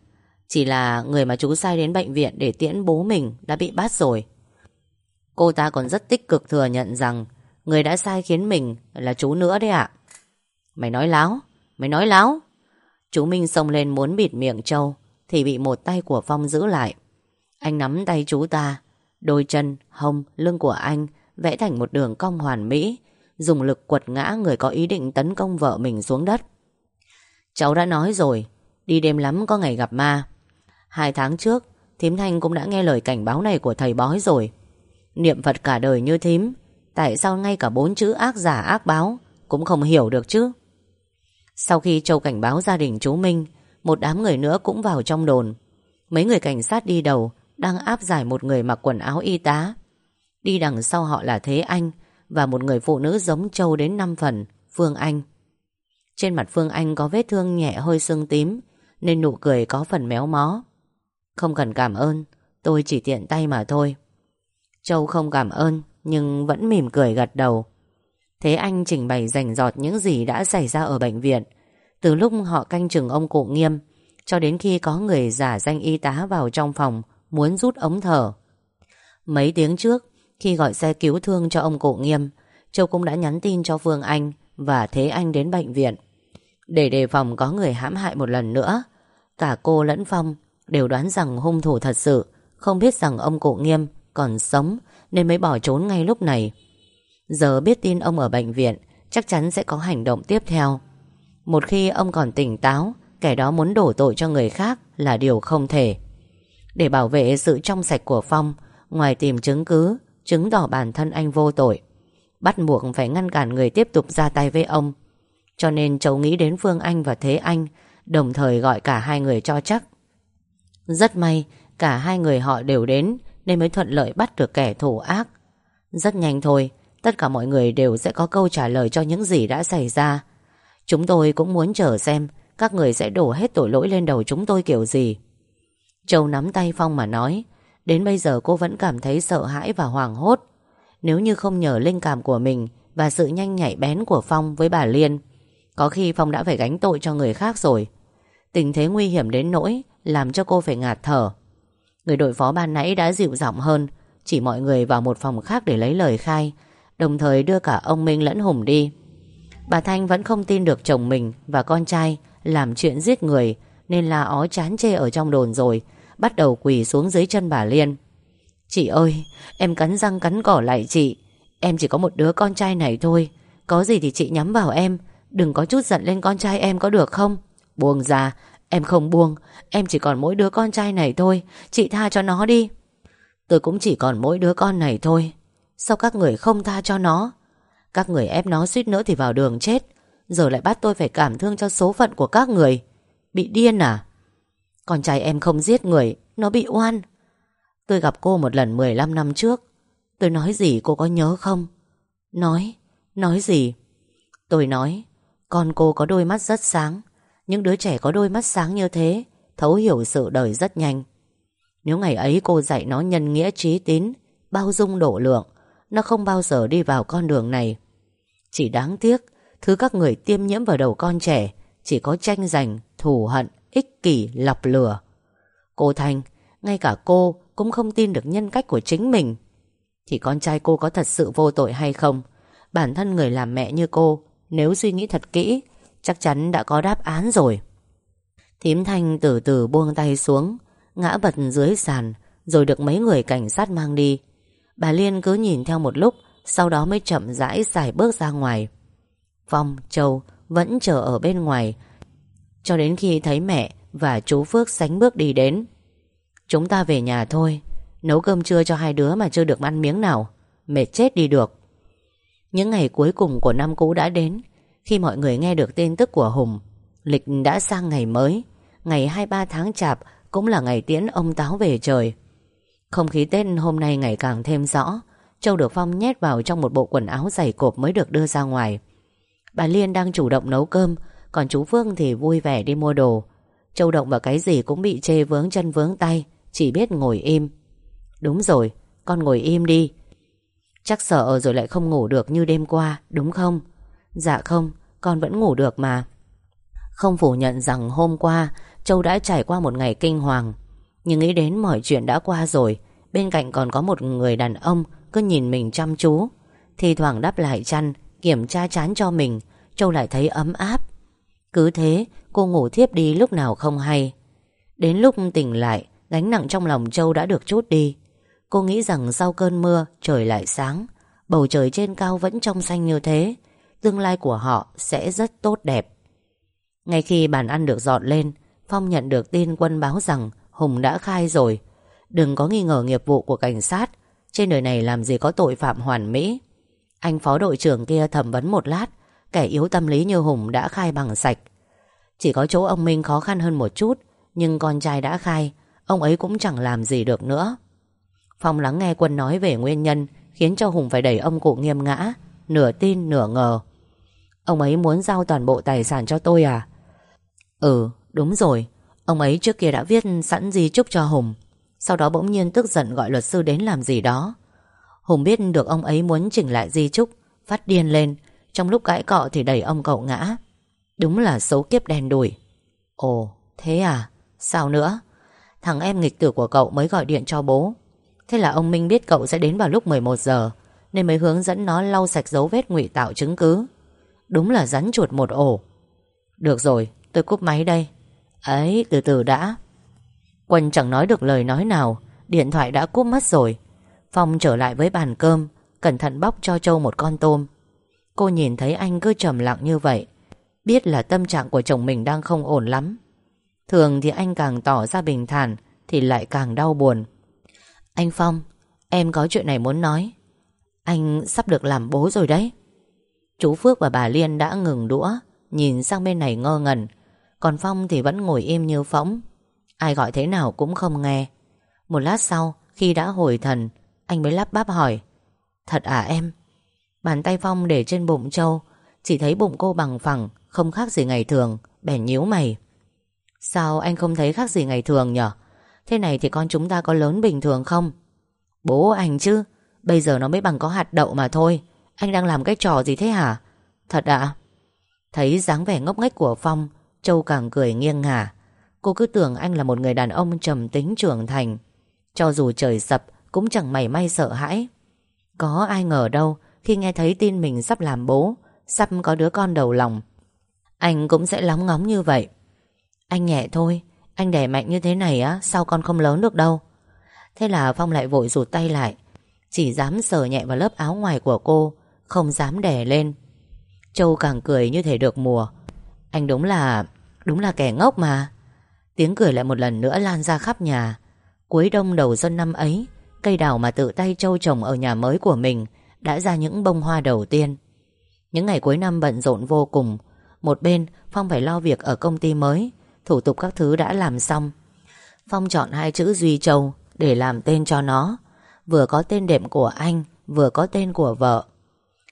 Chỉ là người mà chú sai đến bệnh viện Để tiễn bố mình đã bị bắt rồi. Cô ta còn rất tích cực thừa nhận rằng Người đã sai khiến mình là chú nữa đấy ạ. Mày nói láo, Mày nói láo. Chú Minh xông lên muốn bịt miệng Châu. Thì bị một tay của Phong giữ lại. Anh nắm tay chú ta Đôi chân, hông, lưng của anh Vẽ thành một đường cong hoàn mỹ Dùng lực quật ngã người có ý định tấn công vợ mình xuống đất. Cháu đã nói rồi Đi đêm lắm có ngày gặp ma. Hai tháng trước Thím Thanh cũng đã nghe lời cảnh báo này của thầy bói rồi. Niệm Phật cả đời như thím Tại sao ngay cả bốn chữ ác giả ác báo Cũng không hiểu được chứ? Sau khi Châu cảnh báo gia đình chú Minh một đám người nữa cũng vào trong đồn. Mấy người cảnh sát đi đầu, Đang áp giải một người mặc quần áo y tá. Đi đằng sau họ là Thế Anh Và một người phụ nữ giống Châu đến 5 phần, Phương Anh. Trên mặt Phương Anh có vết thương nhẹ hơi sưng tím, Nên nụ cười có phần méo mó. Không cần cảm ơn, Tôi chỉ tiện tay mà thôi. Châu không cảm ơn, Nhưng vẫn mỉm cười gật đầu. Thế anh trình bày rành rọt những gì đã xảy ra ở bệnh viện. Từ lúc họ canh chừng ông cụ nghiêm Cho đến khi có người giả danh y tá vào trong phòng Muốn rút ống thở Mấy tiếng trước Khi gọi xe cứu thương cho ông cụ nghiêm Châu cũng đã nhắn tin cho Phương Anh Và Thế Anh đến bệnh viện Để đề phòng có người hãm hại một lần nữa Cả cô lẫn Phong Đều đoán rằng hung thủ thật sự Không biết rằng ông cụ nghiêm còn sống nên mới bỏ trốn ngay lúc này. Giờ biết tin ông ở bệnh viện, chắc chắn sẽ có hành động tiếp theo. Một khi ông còn tỉnh táo, kẻ đó muốn đổ tội cho người khác là điều không thể. Để bảo vệ sự trong sạch của Phong, ngoài tìm chứng cứ, chứng tỏ bản thân anh vô tội, bắt buộc phải ngăn cản người tiếp tục ra tay với ông. Cho nên cháu nghĩ đến Phương Anh và Thế Anh, đồng thời gọi cả hai người cho chắc. Rất may, cả hai người họ đều đến, nên mới thuận lợi bắt được kẻ thủ ác Rất nhanh thôi Tất cả mọi người đều sẽ có câu trả lời cho những gì đã xảy ra Chúng tôi cũng muốn chờ xem Các người sẽ đổ hết tội lỗi lên đầu chúng tôi kiểu gì. Châu nắm tay Phong mà nói, Đến bây giờ cô vẫn cảm thấy sợ hãi và hoảng hốt. Nếu như không nhờ linh cảm của mình Và sự nhanh nhạy bén của Phong với bà Liên, Có khi Phong đã phải gánh tội cho người khác rồi. Tình thế nguy hiểm đến nỗi Làm cho cô phải ngạt thở. Người đội phó ban nãy đã dịu giọng hơn, Chỉ mọi người vào một phòng khác để lấy lời khai, Đồng thời đưa cả ông Minh lẫn Hùng đi. Bà Thanh vẫn không tin được chồng mình Và con trai Làm chuyện giết người, Nên là ó chán chê ở trong đồn rồi, Bắt đầu quỳ xuống dưới chân bà Liên. Chị ơi, Em cắn răng cắn cỏ lại chị. Em chỉ có một đứa con trai này thôi. Có gì thì chị nhắm vào em. Đừng có chút giận lên con trai em có được không? Buông ra, Em không buông. Em chỉ còn mỗi đứa con trai này thôi. Chị tha cho nó đi. Tôi cũng chỉ còn mỗi đứa con này thôi. Sao các người không tha cho nó? Các người ép nó suýt nữa thì vào đường chết. Giờ lại bắt tôi phải cảm thương cho số phận của các người. Bị điên à? Con trai em không giết người, Nó bị oan. Tôi gặp cô một lần 15 năm trước. Tôi nói gì cô có nhớ không? Nói Nói gì? Tôi nói, Con cô có đôi mắt rất sáng. Những đứa trẻ có đôi mắt sáng như thế, Thấu hiểu sự đời rất nhanh. Nếu ngày ấy cô dạy nó nhân nghĩa trí tín, Bao dung độ lượng nó không bao giờ đi vào con đường này. Chỉ đáng tiếc Thứ các người tiêm nhiễm vào đầu con trẻ Chỉ có tranh giành, thù hận, ích kỷ, lọc lửa Cô Thanh Ngay cả cô cũng không tin được nhân cách của chính mình. Thì con trai cô có thật sự vô tội hay không? Bản thân người làm mẹ như cô Nếu suy nghĩ thật kỹ Chắc chắn đã có đáp án rồi. Thím Thanh từ từ buông tay xuống Ngã bật dưới sàn Rồi được mấy người cảnh sát mang đi. Bà Liên cứ nhìn theo một lúc Sau đó mới chậm rãi xài bước ra ngoài. Phong, Châu vẫn chờ ở bên ngoài Cho đến khi thấy mẹ Và chú Phước sánh bước đi đến. Chúng ta về nhà thôi Nấu cơm trưa cho hai đứa mà chưa được ăn miếng nào Mệt chết đi được. Những ngày cuối cùng của năm cũ đã đến Khi mọi người nghe được tin tức của Hùng Lịch đã sang ngày mới Ngày 23 tháng chạp Cũng là ngày tiễn ông Táo về trời. Không khí Tết hôm nay ngày càng thêm rõ. Châu được Phong nhét vào trong một bộ quần áo dày cộp mới được đưa ra ngoài. Bà Liên đang chủ động nấu cơm Còn chú Phương thì vui vẻ đi mua đồ. Châu động vào cái gì cũng bị chê vướng chân vướng tay Chỉ biết ngồi im. Đúng rồi, con ngồi im đi. Chắc sợ rồi lại không ngủ được như đêm qua Đúng không? Dạ không, con vẫn ngủ được mà. Không phủ nhận rằng hôm qua Châu đã trải qua một ngày kinh hoàng. Nhưng nghĩ đến mọi chuyện đã qua rồi, Bên cạnh còn có một người đàn ông Cứ nhìn mình chăm chú. Thì thoảng đắp lại chăn, Kiểm tra chán cho mình Châu lại thấy ấm áp. Cứ thế, cô ngủ thiếp đi lúc nào không hay. Đến lúc tỉnh lại, Gánh nặng trong lòng Châu đã được chút đi. Cô nghĩ rằng sau cơn mưa, Trời lại sáng. Bầu trời trên cao vẫn trong xanh như thế. Tương lai của họ sẽ rất tốt đẹp. Ngay khi bàn ăn được dọn lên, Phong nhận được tin quân báo rằng Hùng đã khai rồi. Đừng có nghi ngờ nghiệp vụ của cảnh sát. Trên đời này làm gì có tội phạm hoàn mỹ. Anh phó đội trưởng kia thẩm vấn một lát. Kẻ yếu tâm lý như Hùng đã khai bằng sạch. Chỉ có chỗ ông Minh khó khăn hơn một chút, Nhưng con trai đã khai. Ông ấy cũng chẳng làm gì được nữa. Phong lắng nghe quân nói về nguyên nhân, Khiến cho Hùng phải đẩy ông cụ nghiêm ngã. Nửa tin, nửa ngờ. Ông ấy muốn giao toàn bộ tài sản cho tôi à? Ừ đúng rồi. Ông ấy trước kia đã viết sẵn di chúc cho Hùng. Sau đó bỗng nhiên tức giận gọi luật sư đến làm gì đó. Hùng biết được ông ấy muốn chỉnh lại di chúc, Phát điên lên. Trong lúc cãi cọ thì đẩy ông cậu ngã. Đúng là xấu kiếp đen đùi Ồ, thế à? Sao nữa? Thằng em nghịch tử của cậu mới gọi điện cho bố. Thế là ông Minh biết cậu sẽ đến vào lúc 11 giờ, Nên mới hướng dẫn nó lau sạch dấu vết ngụy tạo chứng cứ. Đúng là rắn chuột một ổ. Được rồi, tôi cúp máy đây. Ấy, từ từ đã. Quân chẳng nói được lời nói nào, Điện thoại đã cúp mất rồi. Phong trở lại với bàn cơm, Cẩn thận bóc cho Châu một con tôm. Cô nhìn thấy anh cứ trầm lặng như vậy, Biết là tâm trạng của chồng mình đang không ổn lắm. Thường thì anh càng tỏ ra bình thản, Thì lại càng đau buồn. Anh Phong, Em có chuyện này muốn nói. Anh sắp được làm bố rồi đấy. Chú Phước và bà Liên đã ngừng đũa, Nhìn sang bên này ngơ ngẩn. Còn Phong thì vẫn ngồi im như phóng Ai gọi thế nào cũng không nghe. Một lát sau, Khi đã hồi thần, Anh mới lắp bắp hỏi. Thật à em? Bàn tay Phong để trên bụng Châu, Chỉ thấy bụng cô bằng phẳng, Không khác gì ngày thường, Bèn nhíu mày. Sao anh không thấy khác gì ngày thường nhở? Thế này thì con chúng ta có lớn bình thường không? Bố anh chứ, Bây giờ nó mới bằng có hạt đậu mà thôi. Anh đang làm cái trò gì thế hả? Thật ạ. Thấy dáng vẻ ngốc nghếch của Phong Châu càng cười nghiêng ngả. Cô cứ tưởng anh là một người đàn ông trầm tính trưởng thành. Cho dù trời sập, Cũng chẳng mảy may sợ hãi. Có ai ngờ đâu, Khi nghe thấy tin mình sắp làm bố, Sắp có đứa con đầu lòng, Anh cũng sẽ lóng ngóng như vậy. Anh nhẹ thôi, Anh đẻ mạnh như thế này á, Sao con không lớn được đâu? Thế là Phong lại vội rụt tay lại, Chỉ dám sờ nhẹ vào lớp áo ngoài của cô, Không dám đè lên. Châu càng cười như thể được mùa anh đúng là Đúng là kẻ ngốc mà. Tiếng cười lại một lần nữa lan ra khắp nhà. Cuối đông đầu xuân năm ấy, Cây đào mà tự tay Châu trồng ở nhà mới của mình Đã ra những bông hoa đầu tiên. Những ngày cuối năm bận rộn vô cùng, Một bên Phong phải lo việc ở công ty mới, Thủ tục các thứ đã làm xong. Phong chọn hai chữ Duy Châu Để làm tên cho nó. Vừa có tên đệm của anh, Vừa có tên của vợ.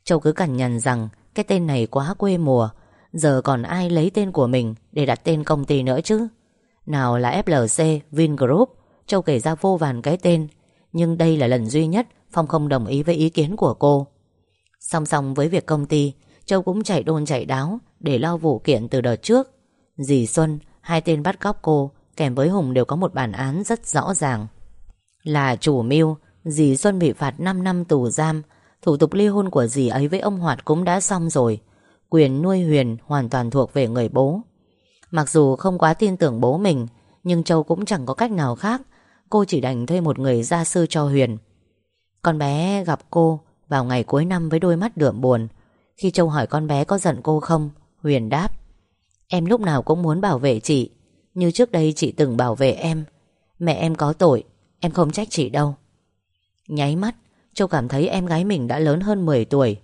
Châu cứ cằn nhằn rằng Cái tên này quá quê mùa Giờ còn ai lấy tên của mình Để đặt tên công ty nữa chứ? Nào là FLC, Vingroup Châu kể ra vô vàn cái tên Nhưng đây là lần duy nhất Phong không đồng ý với ý kiến của cô. Song song với việc công ty Châu cũng chạy đôn chạy đáo Để lo vụ kiện từ đợt trước. Dì Xuân, hai tên bắt cóc cô Kèm với Hùng đều có một bản án rất rõ ràng. Là chủ mưu Dì Xuân bị phạt 5 năm tù giam. Thủ tục ly hôn của dì ấy với ông Hoạt cũng đã xong rồi. Quyền nuôi Huyền hoàn toàn thuộc về người bố. Mặc dù không quá tin tưởng bố mình, Nhưng Châu cũng chẳng có cách nào khác. Cô chỉ đành thuê một người gia sư cho Huyền. Con bé gặp cô Vào ngày cuối năm với đôi mắt đượm buồn. Khi Châu hỏi con bé có giận cô không, Huyền đáp, Em lúc nào cũng muốn bảo vệ chị, Như trước đây chị từng bảo vệ em. Mẹ em có tội, Em không trách chị đâu. Nháy mắt, Châu cảm thấy em gái mình đã lớn hơn 10 tuổi.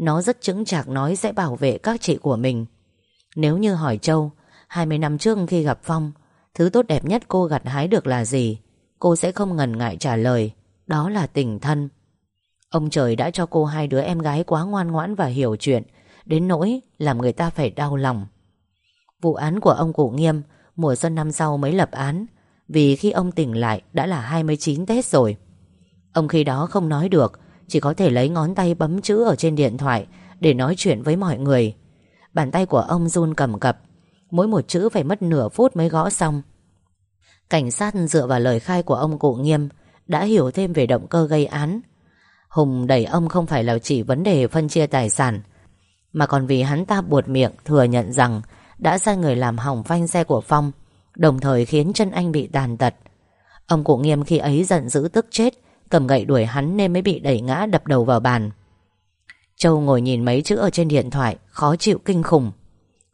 Nó rất chững chạc nói sẽ bảo vệ các chị của mình. Nếu như hỏi Châu 20 năm trước khi gặp Phong, Thứ tốt đẹp nhất cô gặt hái được là gì? Cô sẽ không ngần ngại trả lời, Đó là tình thân. Ông trời đã cho cô hai đứa em gái quá ngoan ngoãn và hiểu chuyện, Đến nỗi làm người ta phải đau lòng. Vụ án của ông cụ nghiêm Mùa xuân năm sau mới lập án, Vì khi ông tỉnh lại đã là 29 Tết rồi. Ông khi đó không nói được chỉ có thể lấy ngón tay bấm chữ ở trên điện thoại Để nói chuyện với mọi người. Bàn tay của ông run cầm cập. Mỗi một chữ phải mất nửa phút mới gõ xong. Cảnh sát dựa vào lời khai của ông cụ nghiêm Đã hiểu thêm về động cơ gây án. Hùng đẩy ông không phải là chỉ vấn đề phân chia tài sản, Mà còn vì hắn ta buột miệng thừa nhận rằng Đã sai người làm hỏng phanh xe của Phong, Đồng thời khiến chân anh bị tàn tật. Ông cụ nghiêm khi ấy giận dữ tức chết Cầm gậy đuổi hắn nên mới bị đẩy ngã đập đầu vào bàn. Châu ngồi nhìn mấy chữ ở trên điện thoại Khó chịu kinh khủng.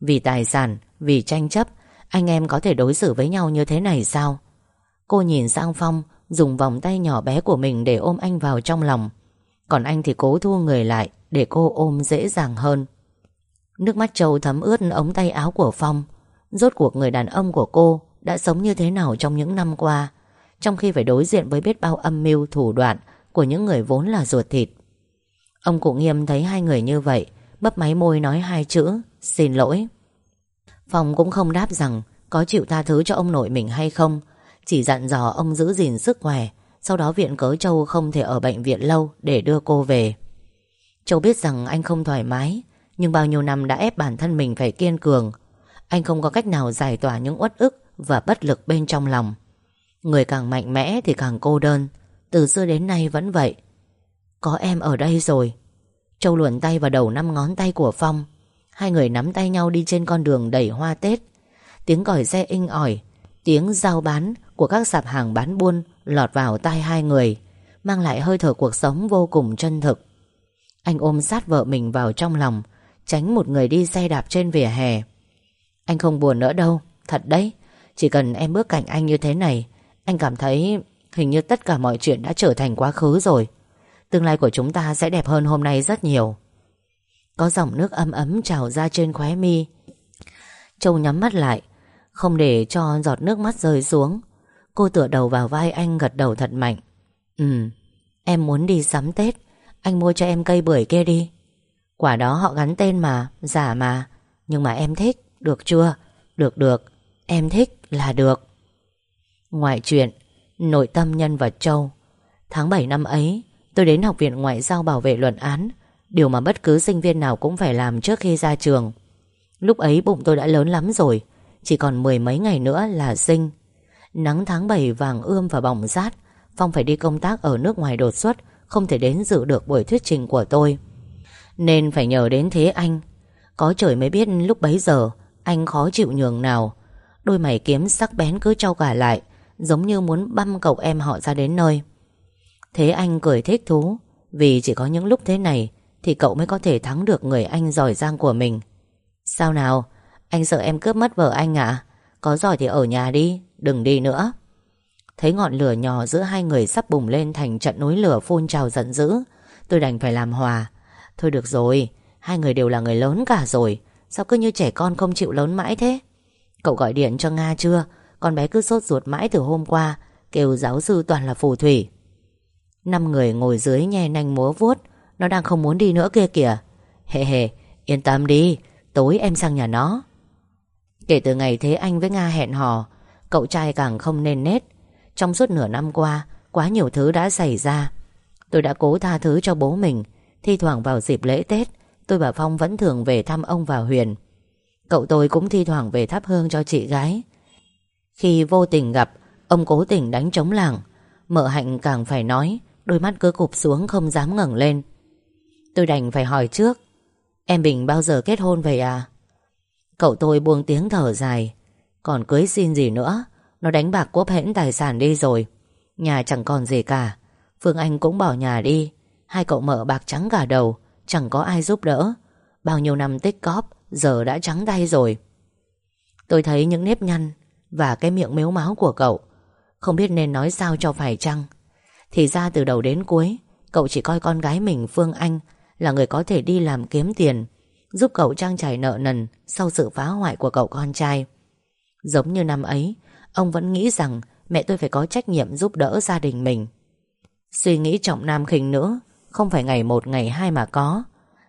Vì tài sản, vì tranh chấp Anh em có thể đối xử với nhau như thế này sao? Cô nhìn sang Phong Dùng vòng tay nhỏ bé của mình Để ôm anh vào trong lòng. Còn anh thì cố thu người lại Để cô ôm dễ dàng hơn. Nước mắt Châu thấm ướt ống tay áo của Phong. Rốt cuộc người đàn ông của cô Đã sống như thế nào trong những năm qua? Trong khi phải đối diện với biết bao âm mưu thủ đoạn Của những người vốn là ruột thịt. Ông cụ nghiêm thấy hai người như vậy, Bấp máy môi nói hai chữ, Xin lỗi. Phong cũng không đáp rằng Có chịu tha thứ cho ông nội mình hay không, Chỉ dặn dò ông giữ gìn sức khỏe, Sau đó viện cớ Châu không thể ở bệnh viện lâu Để đưa cô về. Châu biết rằng anh không thoải mái, Nhưng bao nhiêu năm đã ép bản thân mình phải kiên cường, Anh không có cách nào giải tỏa những uất ức Và bất lực bên trong lòng. Người càng mạnh mẽ thì càng cô đơn. Từ xưa đến nay vẫn vậy. Có em ở đây rồi. Châu luồn tay vào đầu năm ngón tay của Phong. Hai người nắm tay nhau đi trên con đường đầy hoa Tết. Tiếng còi xe inh ỏi, Tiếng giao bán của các sạp hàng bán buôn Lọt vào tai hai người, Mang lại hơi thở cuộc sống vô cùng chân thực. Anh ôm sát vợ mình vào trong lòng, Tránh một người đi xe đạp trên vỉa hè. Anh không buồn nữa đâu, Thật đấy. Chỉ cần em bước cạnh anh như thế này anh cảm thấy hình như tất cả mọi chuyện đã trở thành quá khứ rồi. Tương lai của chúng ta sẽ đẹp hơn hôm nay rất nhiều. Có dòng nước ấm ấm trào ra trên khóe mi. Châu nhắm mắt lại, Không để cho giọt nước mắt rơi xuống. Cô tựa đầu vào vai anh gật đầu thật mạnh. Ừ Em muốn đi sắm Tết. Anh mua cho em cây bưởi kia đi. Quả đó họ gắn tên mà, Giả mà. Nhưng mà em thích, Được chưa? Được được. Em thích là được. Ngoại truyện Nội tâm nhân vật Châu. Tháng 7 năm ấy, Tôi đến học viện ngoại giao bảo vệ luận án. Điều mà bất cứ sinh viên nào cũng phải làm trước khi ra trường. Lúc ấy bụng tôi đã lớn lắm rồi, Chỉ còn mười mấy ngày nữa là sinh. Nắng tháng 7 vàng ươm và bỏng rát, Phong phải đi công tác ở nước ngoài đột xuất, Không thể đến dự được buổi thuyết trình của tôi. Nên phải nhờ đến thế anh. Có trời mới biết lúc bấy giờ, Anh khó chịu nhường nào. Đôi mày kiếm sắc bén cứ trao cả lại Giống như muốn băm cậu em họ ra đến nơi. Thế anh cười thích thú, Vì chỉ có những lúc thế này Thì cậu mới có thể thắng được người anh giỏi giang của mình. Sao nào, Anh sợ em cướp mất vợ anh à Có giỏi thì ở nhà đi, Đừng đi nữa. Thấy ngọn lửa nhỏ giữa hai người sắp bùng lên Thành trận núi lửa phun trào giận dữ, Tôi đành phải làm hòa. Thôi được rồi, Hai người đều là người lớn cả rồi, Sao cứ như trẻ con không chịu lớn mãi thế? Cậu gọi điện cho Nga chưa? Con bé cứ sốt ruột mãi từ hôm qua, Kêu giáo sư toàn là phù thủy. Năm người ngồi dưới nhe nanh múa vuốt, Nó đang không muốn đi nữa kia kìa. Hề hề, yên tâm đi, Tối em sang nhà nó. Kể từ ngày thế anh với Nga hẹn hò, Cậu trai càng không nên nết. Trong suốt nửa năm qua, Quá nhiều thứ đã xảy ra. Tôi đã cố tha thứ cho bố mình, Thi thoảng vào dịp lễ Tết, Tôi và Phong vẫn thường về thăm ông và Huyền. Cậu tôi cũng thi thoảng về thắp hương cho chị gái. Khi vô tình gặp, Ông cố tình đánh trống làng. Mợ hạnh càng phải nói, Đôi mắt cứ cụp xuống không dám ngẩng lên. Tôi đành phải hỏi trước, Em Bình bao giờ kết hôn vậy à? Cậu tôi buông tiếng thở dài, Còn cưới xin gì nữa? Nó đánh bạc quốc hẽn tài sản đi rồi. Nhà chẳng còn gì cả. Phương Anh cũng bỏ nhà đi. Hai cậu mợ bạc trắng cả đầu, Chẳng có ai giúp đỡ. Bao nhiêu năm tích cóp, Giờ đã trắng tay rồi. Tôi thấy những nếp nhăn và cái miệng mếu máu của cậu. Không biết nên nói sao cho phải chăng. Thì ra từ đầu đến cuối, Cậu chỉ coi con gái mình Phương Anh Là người có thể đi làm kiếm tiền, Giúp cậu trang trải nợ nần Sau sự phá hoại của cậu con trai. Giống như năm ấy, Ông vẫn nghĩ rằng mẹ tôi phải có trách nhiệm giúp đỡ gia đình mình. Suy nghĩ trọng nam khinh nữ, Không phải ngày một, ngày hai mà có.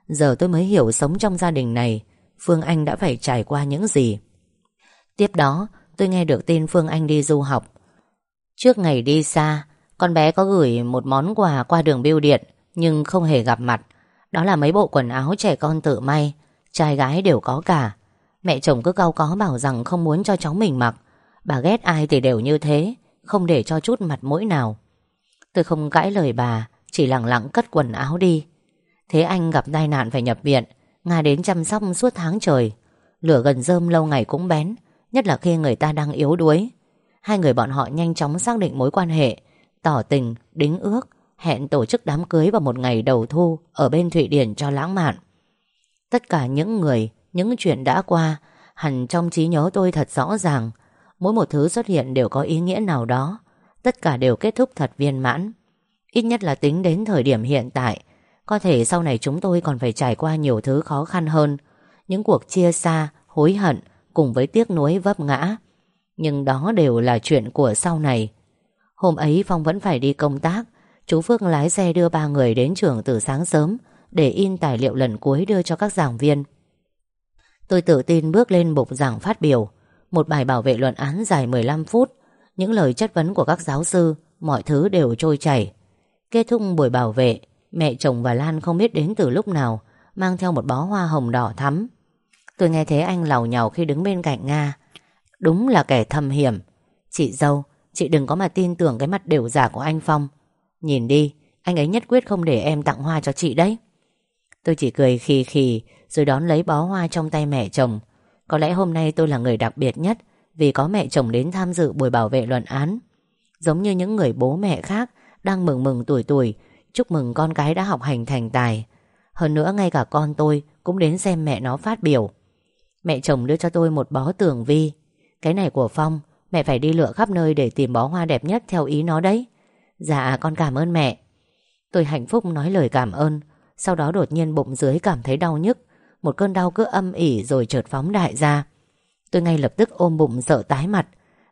Giờ tôi mới hiểu sống trong gia đình này, Phương Anh đã phải trải qua những gì. Tiếp đó tôi nghe được tin Phương Anh đi du học. Trước ngày đi xa, Con bé có gửi một món quà qua đường bưu điện, Nhưng không hề gặp mặt. Đó là mấy bộ quần áo trẻ con tự may, Trai gái đều có cả. Mẹ chồng cứ cau có bảo rằng không muốn cho cháu mình mặc. Bà ghét ai thì đều như thế, Không để cho chút mặt mũi nào. Tôi không cãi lời bà, Chỉ lặng lặng cất quần áo đi. Thế anh gặp tai nạn phải nhập viện, Nga đến chăm sóc suốt tháng trời. Lửa gần rơm lâu ngày cũng bén Nhất là khi người ta đang yếu đuối. Hai người bọn họ nhanh chóng xác định mối quan hệ Tỏ tình, đính ước Hẹn tổ chức đám cưới vào một ngày đầu thu Ở bên Thụy Điển cho lãng mạn. Tất cả những người Những chuyện đã qua Hẳn trong trí nhớ tôi thật rõ ràng Mỗi một thứ xuất hiện đều có ý nghĩa nào đó Tất cả đều kết thúc thật viên mãn. Ít nhất là tính đến thời điểm hiện tại Có thể sau này chúng tôi còn phải trải qua nhiều thứ khó khăn hơn. Những cuộc chia xa, hối hận Cùng với tiếc nuối vấp ngã. Nhưng đó đều là chuyện của sau này. Hôm ấy Phong vẫn phải đi công tác. Chú Phước lái xe đưa ba người đến trường từ sáng sớm Để in tài liệu lần cuối đưa cho các giảng viên. Tôi tự tin bước lên bục giảng phát biểu. Một bài bảo vệ luận án dài 15 phút. Những lời chất vấn của các giáo sư, Mọi thứ đều trôi chảy. Kết thúc buổi bảo vệ, Mẹ chồng và Lan không biết đến từ lúc nào, Mang theo một bó hoa hồng đỏ thắm. Tôi nghe thấy anh lầu nhầu khi đứng bên cạnh Nga. Đúng là kẻ thâm hiểm. Chị dâu, Chị đừng có mà tin tưởng cái mặt đều giả của anh Phong. Nhìn đi, Anh ấy nhất quyết không để em tặng hoa cho chị đấy. Tôi chỉ cười khì khì, Rồi đón lấy bó hoa trong tay mẹ chồng. Có lẽ hôm nay tôi là người đặc biệt nhất, Vì có mẹ chồng đến tham dự buổi bảo vệ luận án. Giống như những người bố mẹ khác, Đang mừng mừng tuổi tuổi, Chúc mừng con cái đã học hành thành tài. Hơn nữa ngay cả con tôi Cũng đến xem mẹ nó phát biểu. Mẹ chồng đưa cho tôi một bó tường vi. Cái này của Phong, Mẹ phải đi lựa khắp nơi để tìm bó hoa đẹp nhất theo ý nó đấy. Dạ con cảm ơn mẹ. Tôi hạnh phúc nói lời cảm ơn. Sau đó đột nhiên bụng dưới cảm thấy đau nhức. Một cơn đau cứ âm ỉ rồi chợt phóng đại ra. Tôi ngay lập tức ôm bụng sợ tái mặt.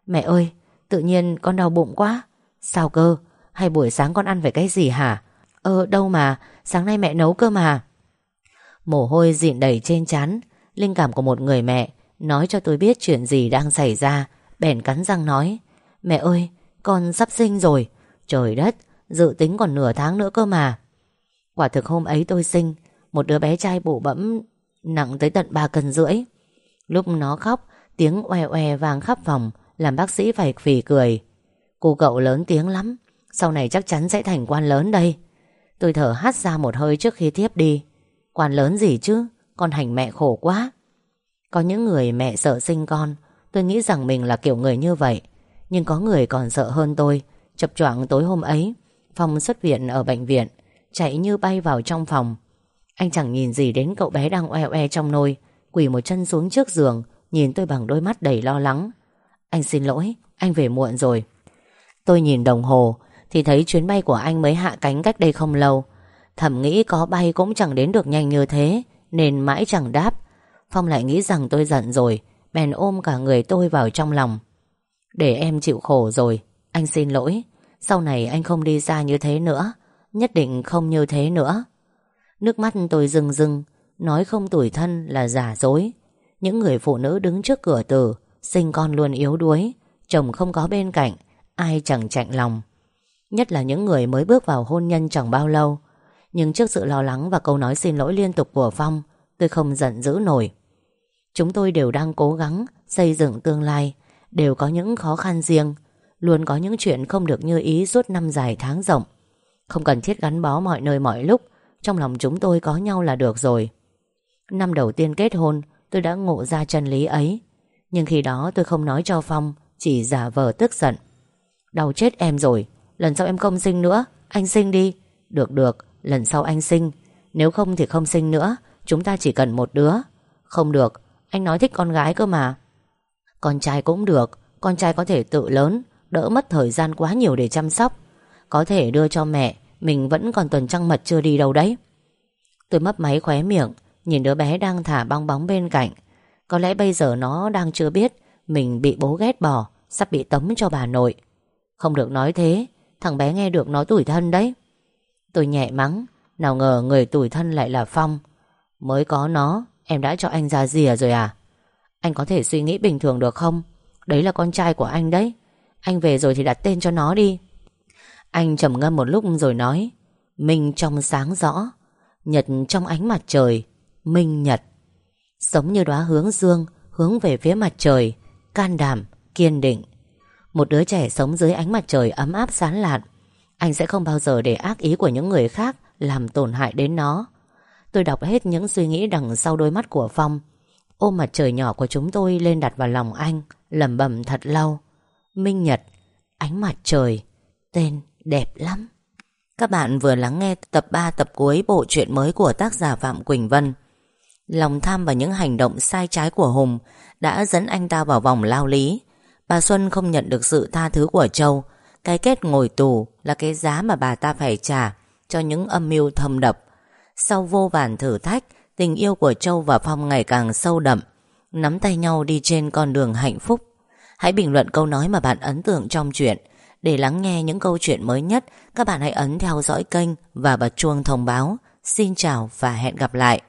Mẹ ơi, Tự nhiên con đau bụng quá. Sao cơ? Hay buổi sáng con ăn phải cái gì hả? Ờ đâu mà, Sáng nay mẹ nấu cơ mà. Mồ hôi dịn đầy trên chán Linh cảm của một người mẹ, Nói cho tôi biết chuyện gì đang xảy ra, Bèn cắn răng nói, Mẹ ơi, con sắp sinh rồi. Trời đất, Dự tính còn nửa tháng nữa cơ mà. Quả thực hôm ấy tôi sinh, Một đứa bé trai bụ bẫm Nặng tới tận 3 cân rưỡi. Lúc nó khóc, Tiếng oe oe vang khắp phòng, Làm bác sĩ phải phì cười. Cô cậu lớn tiếng lắm, Sau này chắc chắn sẽ thành quan lớn đây. Tôi thở hắt ra một hơi trước khi tiếp đi. Quan lớn gì chứ? Con hành mẹ khổ quá. Có những người mẹ sợ sinh con. Tôi nghĩ rằng mình là kiểu người như vậy. Nhưng có người còn sợ hơn tôi. Chập choạng tối hôm ấy Phong xuất viện ở bệnh viện Chạy như bay vào trong phòng. Anh chẳng nhìn gì đến cậu bé đang oe oe trong nôi Quỳ một chân xuống trước giường Nhìn tôi bằng đôi mắt đầy lo lắng. Anh xin lỗi, anh về muộn rồi. Tôi nhìn đồng hồ Thì thấy chuyến bay của anh mới hạ cánh cách đây không lâu. Thầm nghĩ có bay cũng chẳng đến được nhanh như thế. Nên mãi chẳng đáp. Phong lại nghĩ rằng tôi giận rồi, Bèn ôm cả người tôi vào trong lòng. Để em chịu khổ rồi, Anh xin lỗi. Sau này anh không đi xa như thế nữa, Nhất định không như thế nữa. Nước mắt tôi rưng rưng, Nói không tuổi thân là giả dối. Những người phụ nữ đứng trước cửa tử, Sinh con luôn yếu đuối, Chồng không có bên cạnh, Ai chẳng chạnh lòng. Nhất là những người mới bước vào hôn nhân chẳng bao lâu nhưng trước sự lo lắng Và câu nói xin lỗi liên tục của Phong, Tôi không giận dữ nổi. Chúng tôi đều đang cố gắng Xây dựng tương lai, Đều có những khó khăn riêng, Luôn có những chuyện không được như ý suốt năm dài tháng rộng. Không cần thiết gắn bó mọi nơi mọi lúc, Trong lòng chúng tôi có nhau là được rồi. Năm đầu tiên kết hôn, Tôi đã ngộ ra chân lý ấy. Nhưng khi đó tôi không nói cho Phong, Chỉ giả vờ tức giận. Đau chết em rồi, Lần sau em không sinh nữa, Anh sinh đi. Được được Lần sau anh sinh. Nếu không thì không sinh nữa, Chúng ta chỉ cần một đứa. Không được, Anh nói thích con gái cơ mà. Con trai cũng được, Con trai có thể tự lớn, Đỡ mất thời gian quá nhiều để chăm sóc. Có thể đưa cho mẹ, Mình vẫn còn tuần trăng mật chưa đi đâu đấy. Tôi mấp máy khóe miệng, Nhìn đứa bé đang thả bong bóng bên cạnh. Có lẽ bây giờ nó đang chưa biết Mình bị bố ghét bỏ, Sắp bị tống cho bà nội. Không được nói thế, Thằng bé nghe được nói tủi thân đấy. Tôi nhẹ mắng Nào ngờ người tủi thân lại là Phong. Mới có nó Em đã cho anh ra rìa rồi à? Anh có thể suy nghĩ bình thường được không? Đấy là con trai của anh đấy. Anh về rồi thì đặt tên cho nó đi. Anh trầm ngâm một lúc rồi nói Minh trong sáng rõ Nhật trong ánh mặt trời Minh Nhật. Sống như đóa hướng dương Hướng về phía mặt trời Can đảm, kiên định. Một đứa trẻ sống dưới ánh mặt trời ấm áp sáng lạn anh sẽ không bao giờ để ác ý của những người khác Làm tổn hại đến nó. Tôi đọc hết những suy nghĩ đằng sau đôi mắt của Phong. Ôm mặt trời nhỏ của chúng tôi lên đặt vào lòng anh, lẩm bẩm thật lâu. Minh Nhật, Ánh mặt trời, Tên đẹp lắm. Các bạn vừa lắng nghe tập 3 tập cuối bộ truyện mới của tác giả Phạm Quỳnh Vân. Lòng tham và những hành động sai trái của Hùng Đã dẫn anh ta vào vòng lao lý. Bà Xuân không nhận được sự tha thứ của Châu cái kết ngồi tù Là cái giá mà bà ta phải trả Cho những âm mưu thâm độc. Sau vô vàn thử thách, Tình yêu của Châu và Phong ngày càng sâu đậm. Nắm tay nhau đi trên con đường hạnh phúc. Hãy bình luận câu nói mà bạn ấn tượng trong chuyện. Để lắng nghe những câu chuyện mới nhất, Các bạn hãy ấn theo dõi kênh Và bật chuông thông báo. Xin chào và hẹn gặp lại.